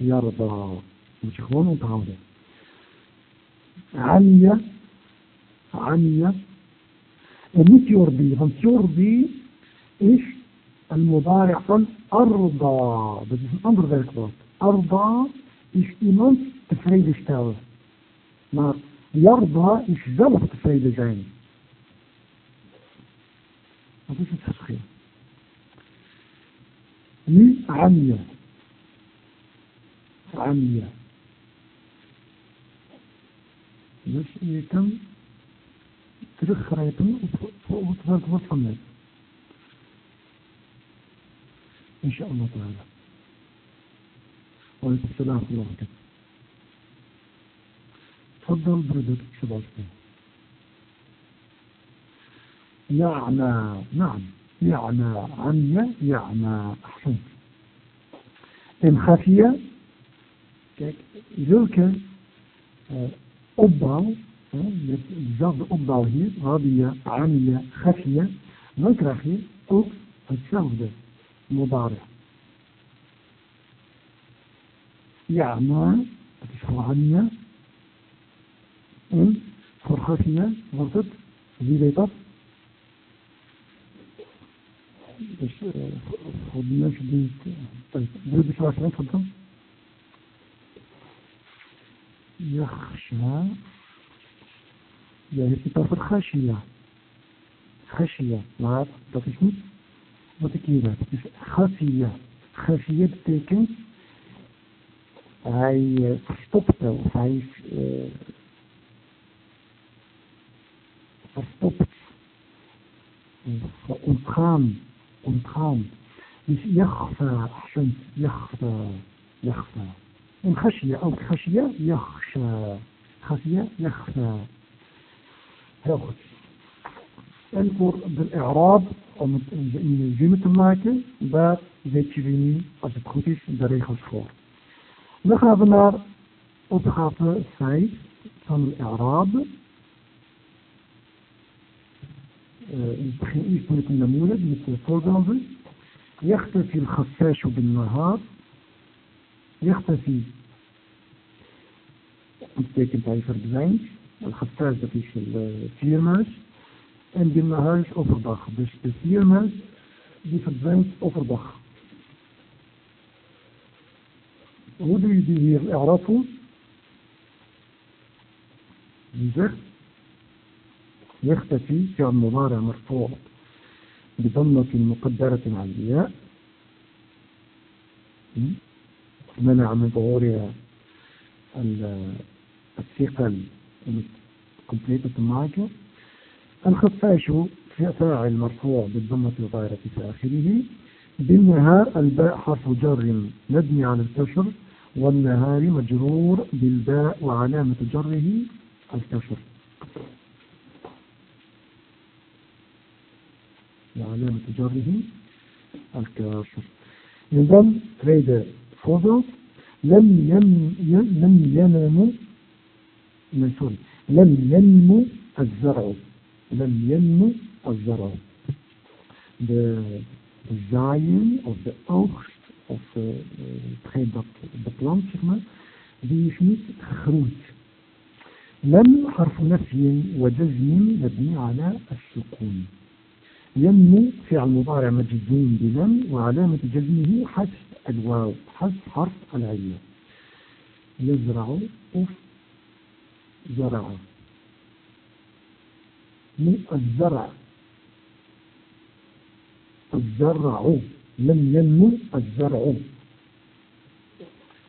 يرضى مش خلون تعالى عليا عليا ومسيور بي. همسيور بي إيش؟ المضارع فن ارضى بس اسم أمر ذلك بوت أرضى إيش إيمان تفريد اشتاو ما يرضى إيش زلف تفريد جاين. مفيش تسخين لي عمية. عمية. مش إيه تلف خرايطهم وتوصل لك إن شاء الله تعالى وعليكم السلام ورحمة الله وبركاته تفضل. بردك سبع يعنى نعم يعنى عني يعنى احسن ان خفيه يمكن zulke met dezelfde opbouw hier, radiya, amia, gafia, dan krijg je ook hetzelfde modare. Ja, maar het is voor amiya. En voor gafia wordt het, wie weet dat? Dus uh, voor die mensen die het eh, broeders van يعني في طرف الخشية خشية العرب تطيشون وتكينات خفية خفية بتاكن هاي فستوبتا هاي verstopt. Ontgaan, ontgaan. Dus jachva, ahsan, jachva, jachva. En khashia, ook khashia, jachsha. Khashia, jachva. heel goed en voor de i'raab om het in de zin te maken daar weten we nu als het goed is de regels voor dan gaan we naar opgave 5 van de i'raab ik begin eerst met een namoele, met de voorbeelden. يختفي الخفاش بالنهار يختفي betekent hij verdwijnt. الحساس ده فيش الفيرمرز ان دي النهارج اوفرباخ بس الفيرمرز دي فرزنت اوفرباخ هو دي دي هير اعرفوا. زر يختفي في المضارع مرفوع بضمة مقدرة على الياء. منع من ظهورها الثقل. كومبليتة معك الخفاش فاعل مرفوع بالضمة الظاهرة في آخره. بالنهار الباء حرف جر مبني على الكسر والنهار مجرور بالباء وعلامة جره الكسر وعلامة جره الكسر نظام tweede voorbeeld لم لم ينم sorry لم ينمو الزرع. لم ينمو الزرع. De, zaaien of de oogst of uh, hetgeen dat de plant zeg maar die is niet gegroeid لم حرف نفي وجزم مبني على السكون. ينمو فعل مضارع مجزوم بلم وعلامة جزمه حذف الواو حذف حرف العلة يزرع أف زرع. من الزرع. الزرع. لم ينمو الزرع.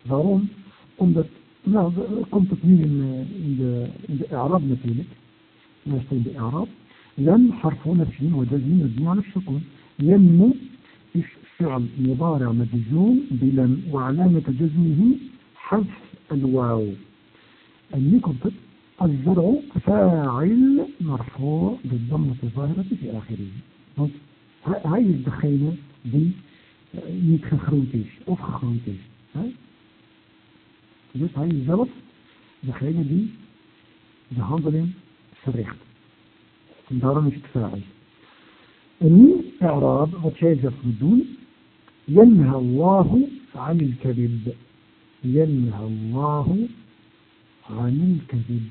waarom? Omdat, nou, komt het nu in, in, de, in de. لم حرف نفي وجزم مبني على السكون ينمو فعل مضارع مجزوم بلم وعلامة جزمه حذف الواو. الميكروتب الزرع فاعل مرفوع بالضمة الظاهرة في آخره. هاي الدخينة دي ميكروتيش أو خروتيش ها؟ هاي الزلط دخينة دي بهاندلين سريخت دارا مش تفاعل. أني إعراب وتشاجر بدون ينهى الله عن الكذب. ينهى الله عامل كذب.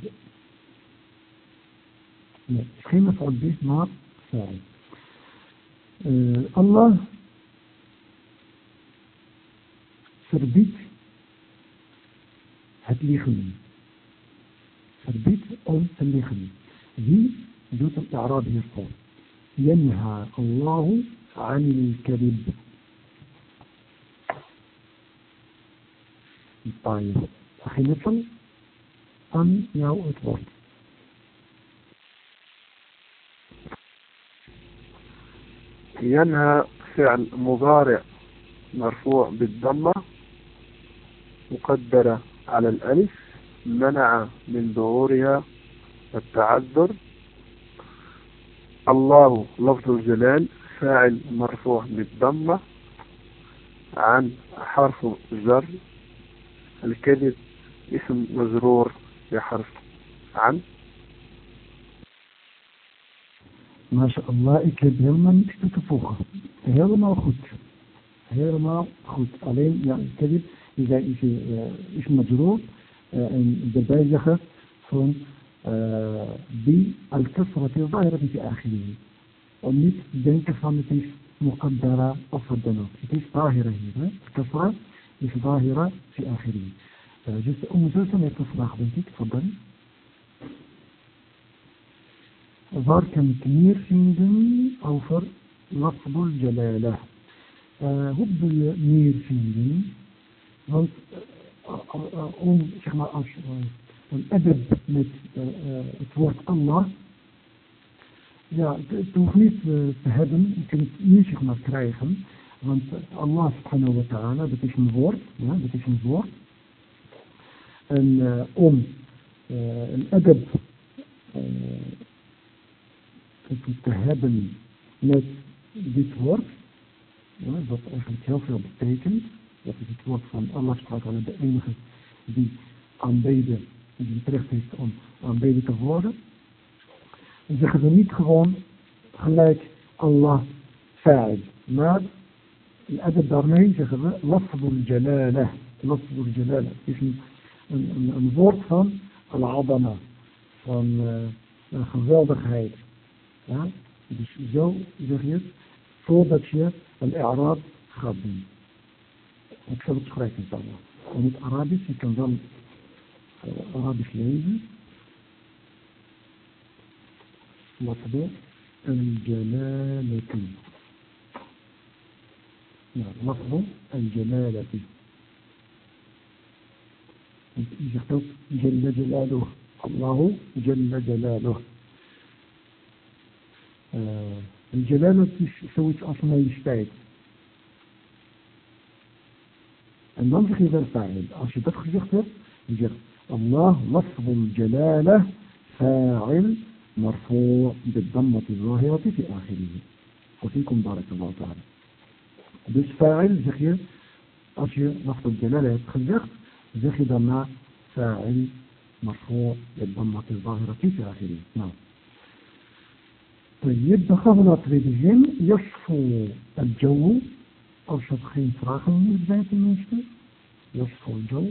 خيمة عبيه نار ساعد آه الله سربيت هتلي خمي سربيت أو هتلي خمي دي جوت الإعراب هي الصور ينهى الله عن الكذب. طيب. أخي نصل. حينصل أم يو إطلاق ينهى فعل مضارع مرفوع بالضمة مقدرة على الألف منع من ظهورها التعذر. الله لفظ الجلال فاعل مرفوع بالضمة عن حرف جر. الكذب اسم مجرور يا حرف. عن؟ ما شاء الله اكلب هل ما نتكت تفوخه هل ما خد هل ما خد علين يعني كذب. إذا اشي اش آه، مجرور آه، إن دبايخة آه، فون بالكسرة الظاهرة في آخره. ونيت دنك فامتيس مقدرة أفضلنا في ظاهرة هي الكسرة في ظاهرة في آخره. Dus de onderzoeker heeft een vraag, denk ik, van dan. Waar kan ik meer vinden over lafdul jalala? Uh, hoe bedoel je meer vinden? Want uh, om, zeg maar, als een adab met het woord Allah ja, het, hoeft niet te hebben, je kunt het niet zeg maar krijgen, want Allah subhanahu wa dat is een woord, ja, dat is een woord. En uh, om uh, een adab te hebben met dit woord, wat eigenlijk heel veel betekent, dat is het woord van Allah de enige die aanbeden, die het recht heeft om aanbeden te worden. Dan zeggen we niet gewoon gelijk Allah fa'il. Maar adab daarmee zeggen we lafdul jalala. Lafdul jalala is een, een, een woord van al-adama. Van uh, een geweldigheid. Ja? Dus zo zeg je het voordat je een i'raab gaat doen. Ik zal het schrijven inshallah. In het Arabisch, je kan dan uh, Arabisch lezen. لفظ الجلالة نعم لفظ الجلالة جل جلاله. الله جل جلاله. آه، الجلالة سويت أصلا يشتعد في إذا فاعل. أرشي تدخل يختر الله لفظ الجلالة فاعل مرفوع بالضمة الظاهرة في آخره. وفيكم بارك الله تعالى. بس فاعل زخير أرشي لفظ الجلالة. يدخل يختر زخد ما فاعل مرفوع للضمة الظاهرة في آخره نعم. طيب دخلنا تريدهم يصفو الجو أو شبخين فراخل من بداية المنشطة يصفو الجو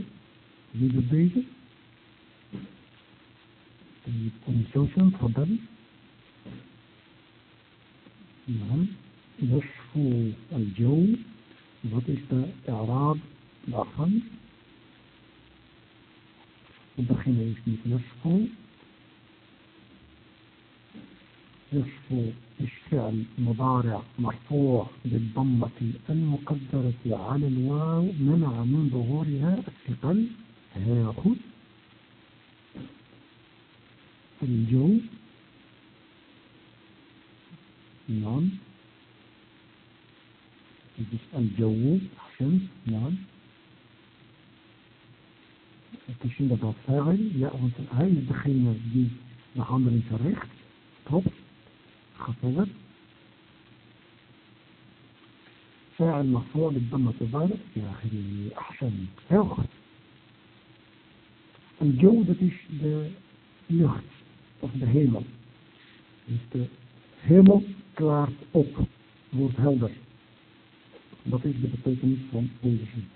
يجد بيجة طيب كونسوشن تفضل. نعم. يصفو الجو بطيشة إعراض بأخر met يصفو يصفو الفعل مضارع مرفوع بالضمة المقدرة على الواو منع من ظهورها الثقل. هاخد الجو. نعم. الجو. أحسنت نعم. Misschien dat dat fa'il, ja, want hij is degene die de handeling verricht. Klopt. Ga verder. فاعل مرفوع بالضمة الظاهرة في آخره أحسن heel goed الجو dat is de lucht of de hemel. Dus de hemel klaart op, wordt helder. Dat is de betekenis van deze zin.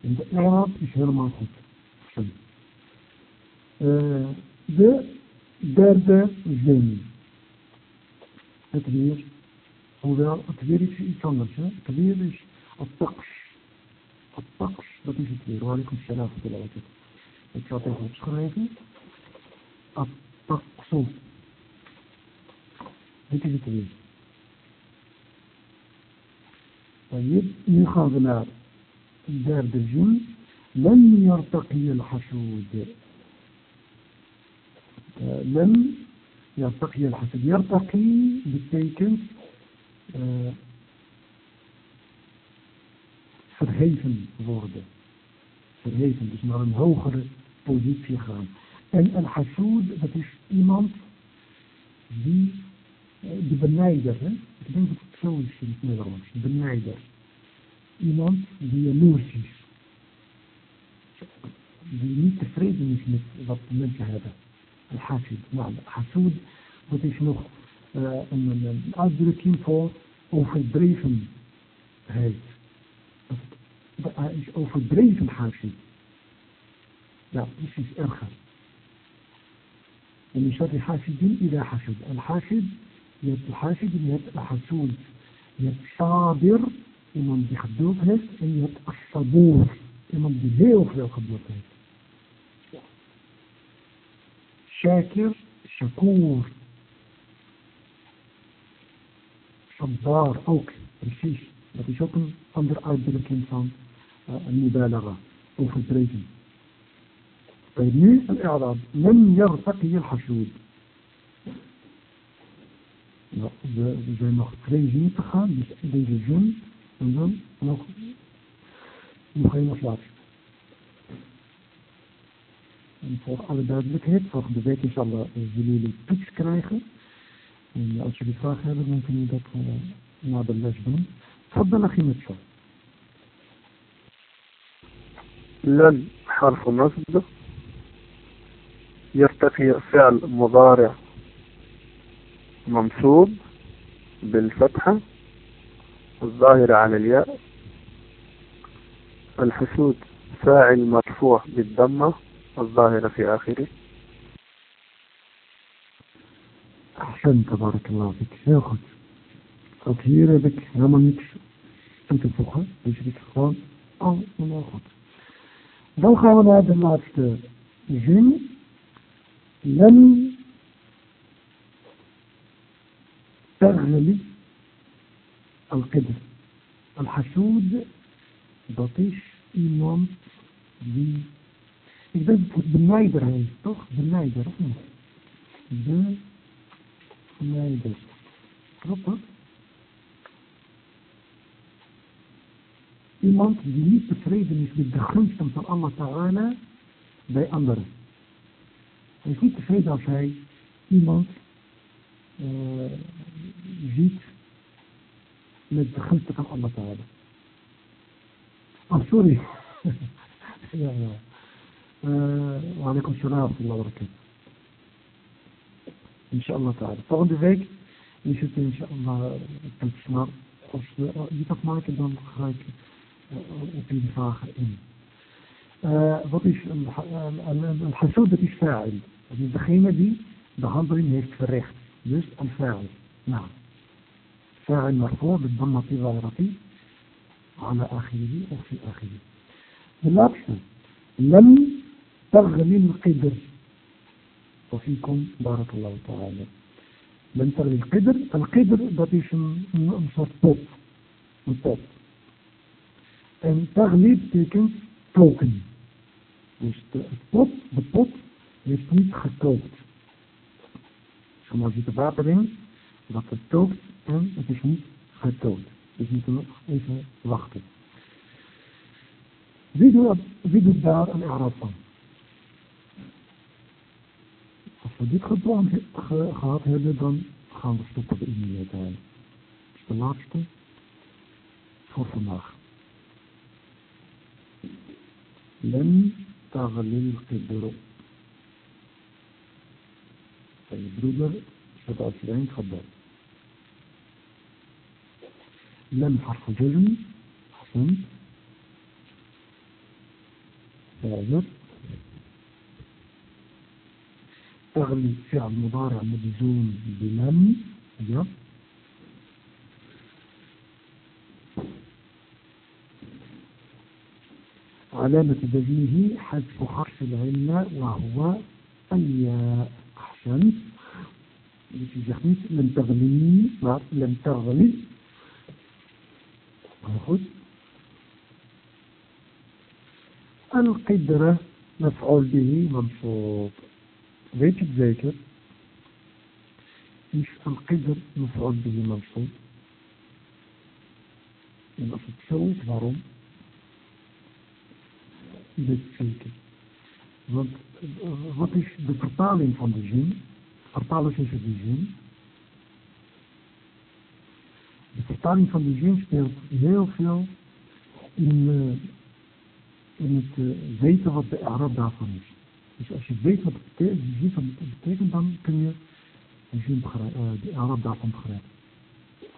En de Arab is helemaal goed. de derde zin. Het weer, hoewel het weer is iets anders. Hè? Het weer is attaks. Attaks, dat is het weer. Waar ik hem zelf Ik had even opschrijven. Attaksu. Dit is het weer. Nu gaan we naar de derde zin. لن يرتقي الحسود لن يرتقي الحسود يرتقي betekent uh, verheven worden verheven dus naar een hogere positie gaan En een hassoud, dat is iemand die, de benijder, hè? Ik denk dat het zo is in het Nederlands. Benijder. Iemand die jaloers is. تفريد من ضبط هذا الحاسد نعم حسود نخ is nog uh, فو أو في voor هاي. بس أو في overdreven حاسد لا dat is erger. ومن شر حاسد إذا حسد الحاسد يبقى الحاسد يبقى حسود يبقى صابر إنه بيخدوه هست يبقى الصبور. Iemand die heel veel gebloed heeft. Ja. Shakir, Shakur. Shabbar ook, precies. Dat is ook een andere uitdrukking van eh, een Nibalaga, overdreven. Bij nu een i'raab. Lem hier al-hashud. Nou, we zijn nog twee zinnen te gaan, dus deze zin en dan nog nog laatste. En voor alle duidelijkheid, volgende week zullen jullie toets krijgen. En als jullie vragen hebben, dan kunnen jullie dat uh, na de les doen. تفضل أخي متشو لن حرف نصب يرتقي فعل مضارع منصوب بالفتحة الظاهرة على الياء الحسود. فاعل مرفوع بالضمة الظاهرة في آخره. أحسنت بارك الله فيك. يا ياخذ تطهير بك. لما نكش أنت فوقها نشري تخوان أو ناخذ dan gaan we naar جن laatste zin. تغلي القدر. الحسود dat is iemand die ik denk dat benijder toch? Benijder of niet? Benijder. Klopt dat? Iemand die niet tevreden is met de gunsten van Allah Ta'ala bij anderen. Hij is niet tevreden als hij iemand uh, ziet met de gunsten van Allah Ta'ala. Oh, sorry. ja, ja. Uh, alaikum salam wa barakatuh. Inshallah ta'ala. Volgende week is het inshallah het snel. Als we die dat maken, dan ga ik uh, op die vragen in. Wat is een, hasoud, dat is fa'il. Dat is degene die de handeling heeft verricht. Dus een fa'il. Nou, fa'il marfoor, de dhammati zahrati, على آخره أو في آخره. De laatste. لم تغلي القدر. وفيكم بارك الله تعالى. لم تغلي القدر. القدر dat is een, een soort pot. Een pot. En تغلي betekent koken. Dus de, pot, de pot heeft niet gekookt. Zoals je de water in, dat het kookt en het is niet gekookt. Dus we moeten nog even wachten. Wie doet, wie doet daar een Arab van? Als we dit gedaan ge, gehad hebben, dan gaan we stoppen de immuniteit. Dat is de laatste voor vandaag. لن تغلي القدر طيب برودر سبعة وسبعين تفضل لم حرف جزم حسنت فاعل تغلي فعل مضارع مجزوم بلم يب. علامة جزمه حذف حرف العلة وهو الياء. أحسنت. لم تغلي لم تغلي المفروض القدرة مفعول به منصوب بيت الذاكر مش القدر مفعول به منصوب يبقى تسوي تفرم بيت الذاكر want wat is de vertaling van de zin? Vertalen. Van die zin speelt heel veel in, in het uh, weten wat de Arab daarvan is. Dus als je weet wat het betekent, je wat het betekent, dan kun je de zin de Arab daarvan begrijpen.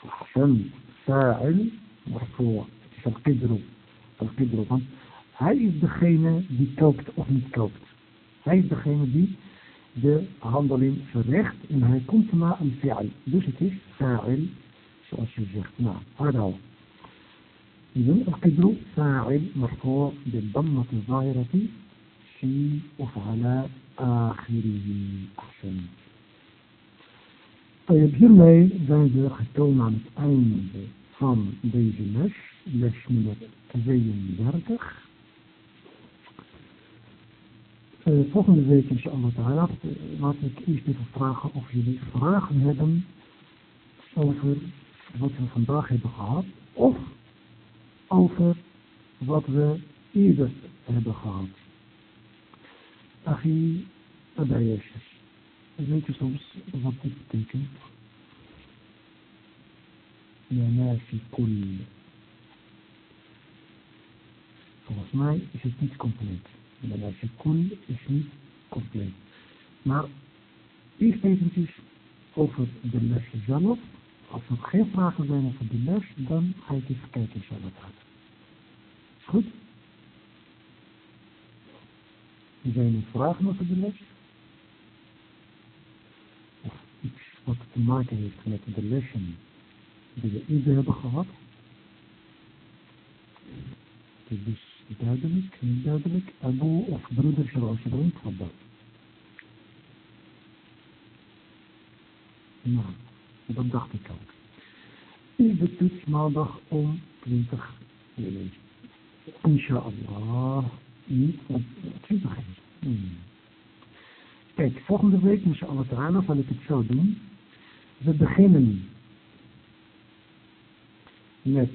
Ahsan, fa'il, marfu'. Het is al-qidru. Want hij is degene die koopt of niet koopt. Hij is degene die de handeling verricht en hij komt na een fi'al. Dus het is fa'il, zoals je zegt. Nou, هذا إذن القدر فاعل مرفوع بالضمة الظاهرة في وعلى آخره أحسن طيب hiermee zijn we gekomen aan het einde van deze les, les nummer 32. Uh, volgende week inshallah ta'ala laat ik eerst even vragen of jullie vragen hebben over wat we vandaag hebben gehad of over wat we eerder hebben gehad. Achie Abayashis. Weet je soms wat dit betekent? Yanafi kul. Volgens mij is het niet compleet. Yanafi kul is niet compleet. Maar eerst eventjes over de les zelf. Als er geen vragen zijn over de les, dan ga ik even kijken in Shabbat. Goed? Zijn er vragen over de les? Of iets wat te maken heeft met de lessen die we eerder hebben gehad? Het is duidelijk, niet duidelijk. Abu of broeder zoals je erin dat. Nou, dat dacht ik ook. De toets maandag om 20 juli. Inshallah. Niet om 20 juli. Hmm. Kijk, volgende week, inshallah ta'ala, zal ik het zo doen. We beginnen met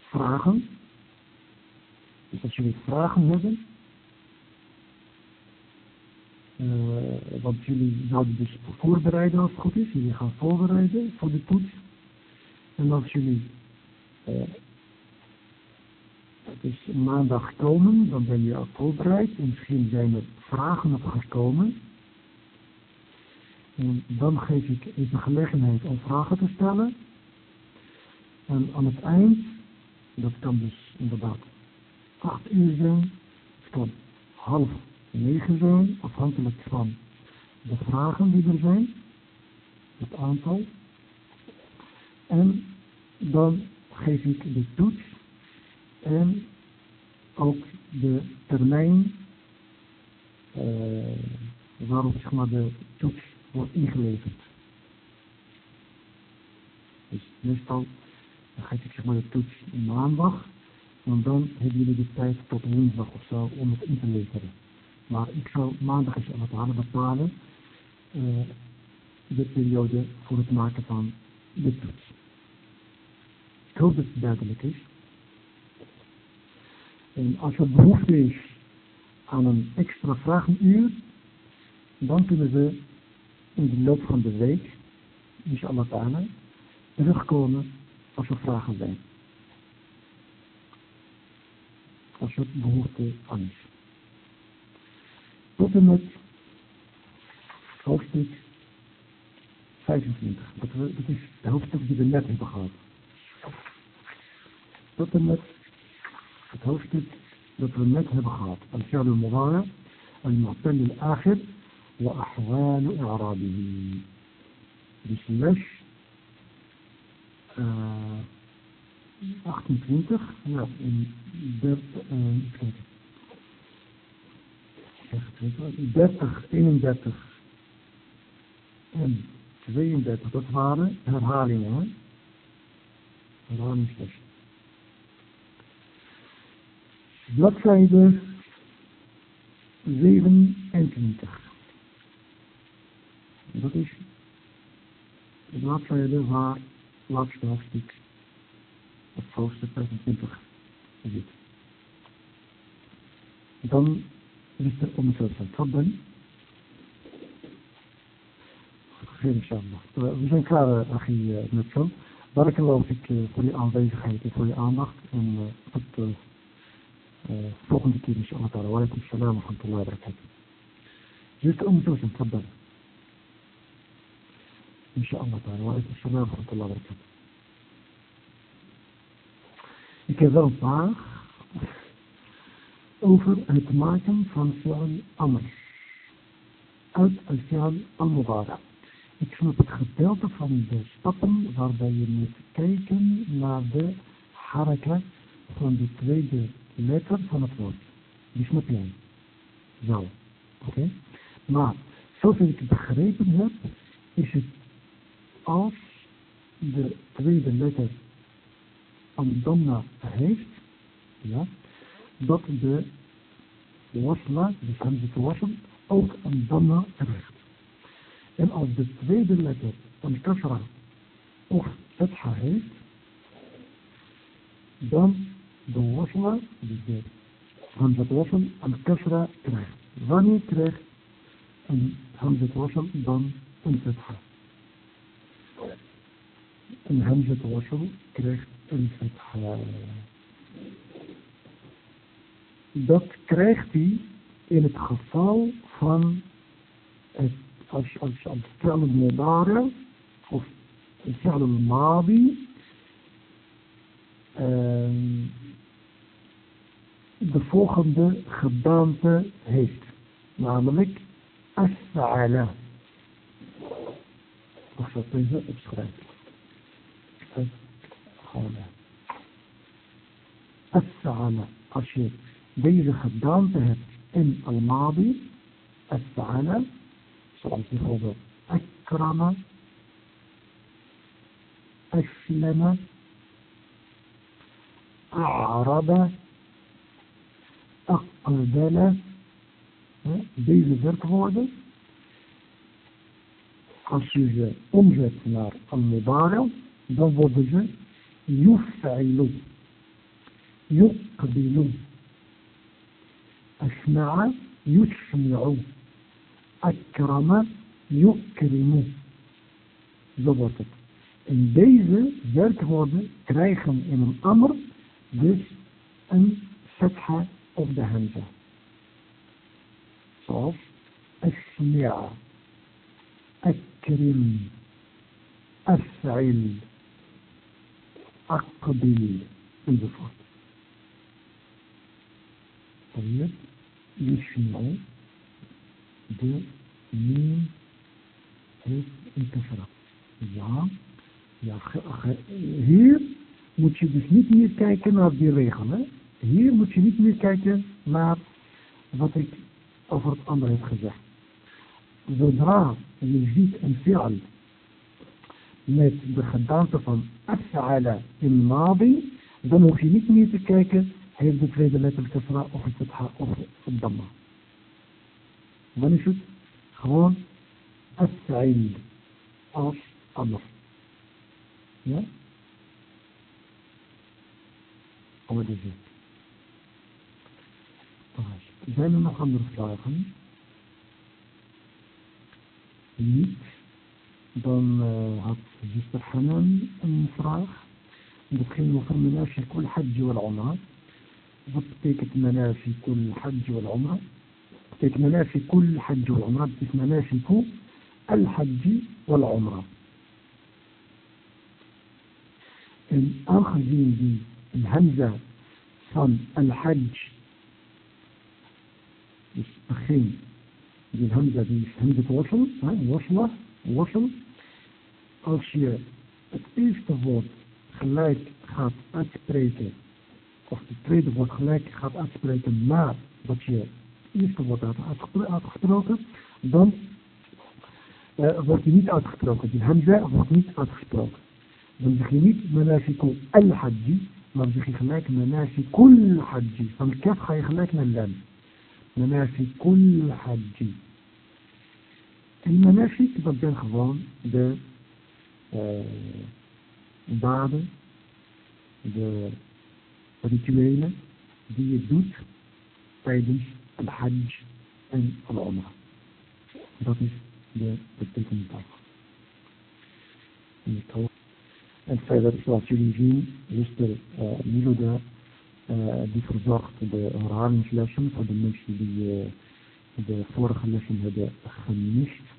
vragen. Dus als jullie vragen hebben, want jullie zouden dus voorbereiden als het goed is. Jullie gaan voorbereiden voor de toets. En als jullie is maandag komen, dan ben je al voorbereid. En misschien zijn er vragen op gekomen. En dan geef ik even gelegenheid om vragen te stellen. En aan het eind, dat kan dus inderdaad 8 uur zijn, het kan half negen zijn, afhankelijk van de vragen die er zijn, het aantal. En dan geef ik de toets en ook de termijn uh, waarop zeg maar, de toets wordt ingeleverd. Dus meestal geef ik de toets maandag, en dan hebben jullie de tijd tot woensdag of zo om het in te leveren. Maar ik zal maandag eens aan het bepalen uh, de periode voor het maken van de toets. Ik hoop dat het duidelijk is. En als er behoefte is aan een extra vragenuur, dan kunnen we in de loop van de week, inshallah ta'ala, terugkomen als er vragen zijn. Als er behoefte aan is tot en met hoofdstuk 25. Dat, we, dat is het hoofdstuk die we net hebben gehad. Tot en met het hoofdstuk dat we net hebben gehad. Al-Fi'al al-Mudara, al-Mu'tal al-Akhir, wa ahwal. Dus les uh, 28, ja, in de, uh, 30, 31 en 32, dat waren herhalingen. Hè? Herhalingslessen. Bladzijde 27. Dat is de bladzijde waar laatste hoofdstuk, het hoofdstuk 25 zit. Dan مستر أم سلسل تفضل Geen inshallah. We zijn klaar, uh, Achi uh, Nutson. Barakallahu fik uh, voor je aanwezigheid en voor je aandacht. En uh, tot de uh, volgende keer inshallah ta'ala. Wa alaikum salam wa rahmatullahi wa barakatuh. جزء أم سوسن تفضل إن شاء الله تعالى وعليكم السلام ورحمة الله وبركاته Ik heb wel een vraag over het maken van fi'al amr uit al-fi'al al-mudara. Ik snap het gedeelte van de stappen waarbij je moet kijken naar de haraka van de tweede letter van het woord. Die snap jij? Zo. Oké? Maar, zoals ik het begrepen heb, is het als de tweede letter een damna heeft, ja, dat de wasla, dus hamzat wasl, ook een damna krijgt. En als de tweede letter een kasra of fatha heeft, dan de wasla, dus de hamzat een kasra krijgt. Wanneer krijgt een hamzat wasl dan een fatha? Een hamzat krijgt een fatha. Dat krijgt hij in het geval van het, als, als, als fi'al al-mudari of fi'al al-madi de volgende gedaante heeft. Namelijk as-sa'ala. Zal het even opschrijven. As-sa'ala. Als je deze gedaante hebt in al-madi, as-sa'ala, zoals bijvoorbeeld akrama, aslama, a'raba, aqbala, deze werkwoorden, als je ze omzet naar al-mudari, dan worden ze yuf'ilu, yuqbilu, أسمع يسمع أكرم يكرم. ضبطت. إن ديزة ذات هود تريخم إن الأمر دس أن فتحة أو دهنزة صاف أسمع أكرم أفعل أقبل انضفاض طيب De de min heeft intifra. Ja, ja hier moet je dus niet meer kijken naar die regel. Hier moet je niet meer kijken naar wat ik over het andere heb gezegd. Zodra je ziet een fi'al met de gedaante van af'ala in Madi, dan hoef je niet meer te kijken هيبدو في دلالات الكسرة وفي الفتحة وفي الضمة. ونشد خوان السعيد. أرش أمر. يا؟ أما دي زي ما نحن نرفع يخن ليك دون هات جيست الحنان المفراخ دخين وفرمنا شكل الحج والعمرات بطيك اتمنى في كل حج والعمرة بطيك اتمنى في كل حج والعمرة بطيك اتمنى في كل الحج والعمرة. الآخرين دي الهمزة صن الحج الأخين دي الهمزة دي همزة وصل وصلة وصل. أرشية أكتيف تفوت خلايك خاط اتبريكي of het tweede woord gelijk gaat uitspreken na dat je het eerste woord had uitgesproken, dan eh, wordt die niet uitgesproken. Die hamza wordt niet uitgesproken. Dan zeg je niet manasikul al hadji, maar dan zeg je gelijk manasikul hajji. Van de kerk ga je gelijk naar lam. Manasikul hajji. En manasik, dat zijn gewoon de uh, de rituelen die je doet tijdens het hajj en al-umrah. Dat is de betekenis daarvan. En verder, zoals jullie zien, is er uh, Miloda uh, die verzorgt de herhalingslessen voor de mensen die uh, de vorige lessen hebben gemist.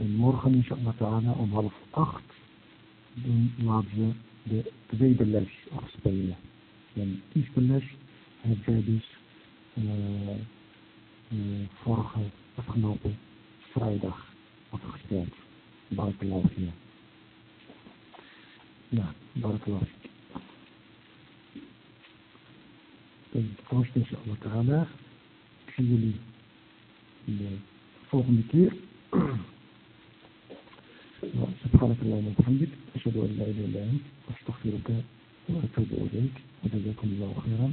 En morgen inshallah ta'ala om half acht dan laten we de tweede les afspelen. En eerste les hebben wij dus vorige afgelopen vrijdag afgesteld. Barakallahu fiya. Ja, fiya. En troost inshallah ta'ala. Ik zie jullie de volgende keer. سبحانك اللهم وبحمدك أشهد أن لا إله إلا أنت أستغفرك وأتوب إليك وجزاكم الله خيرا.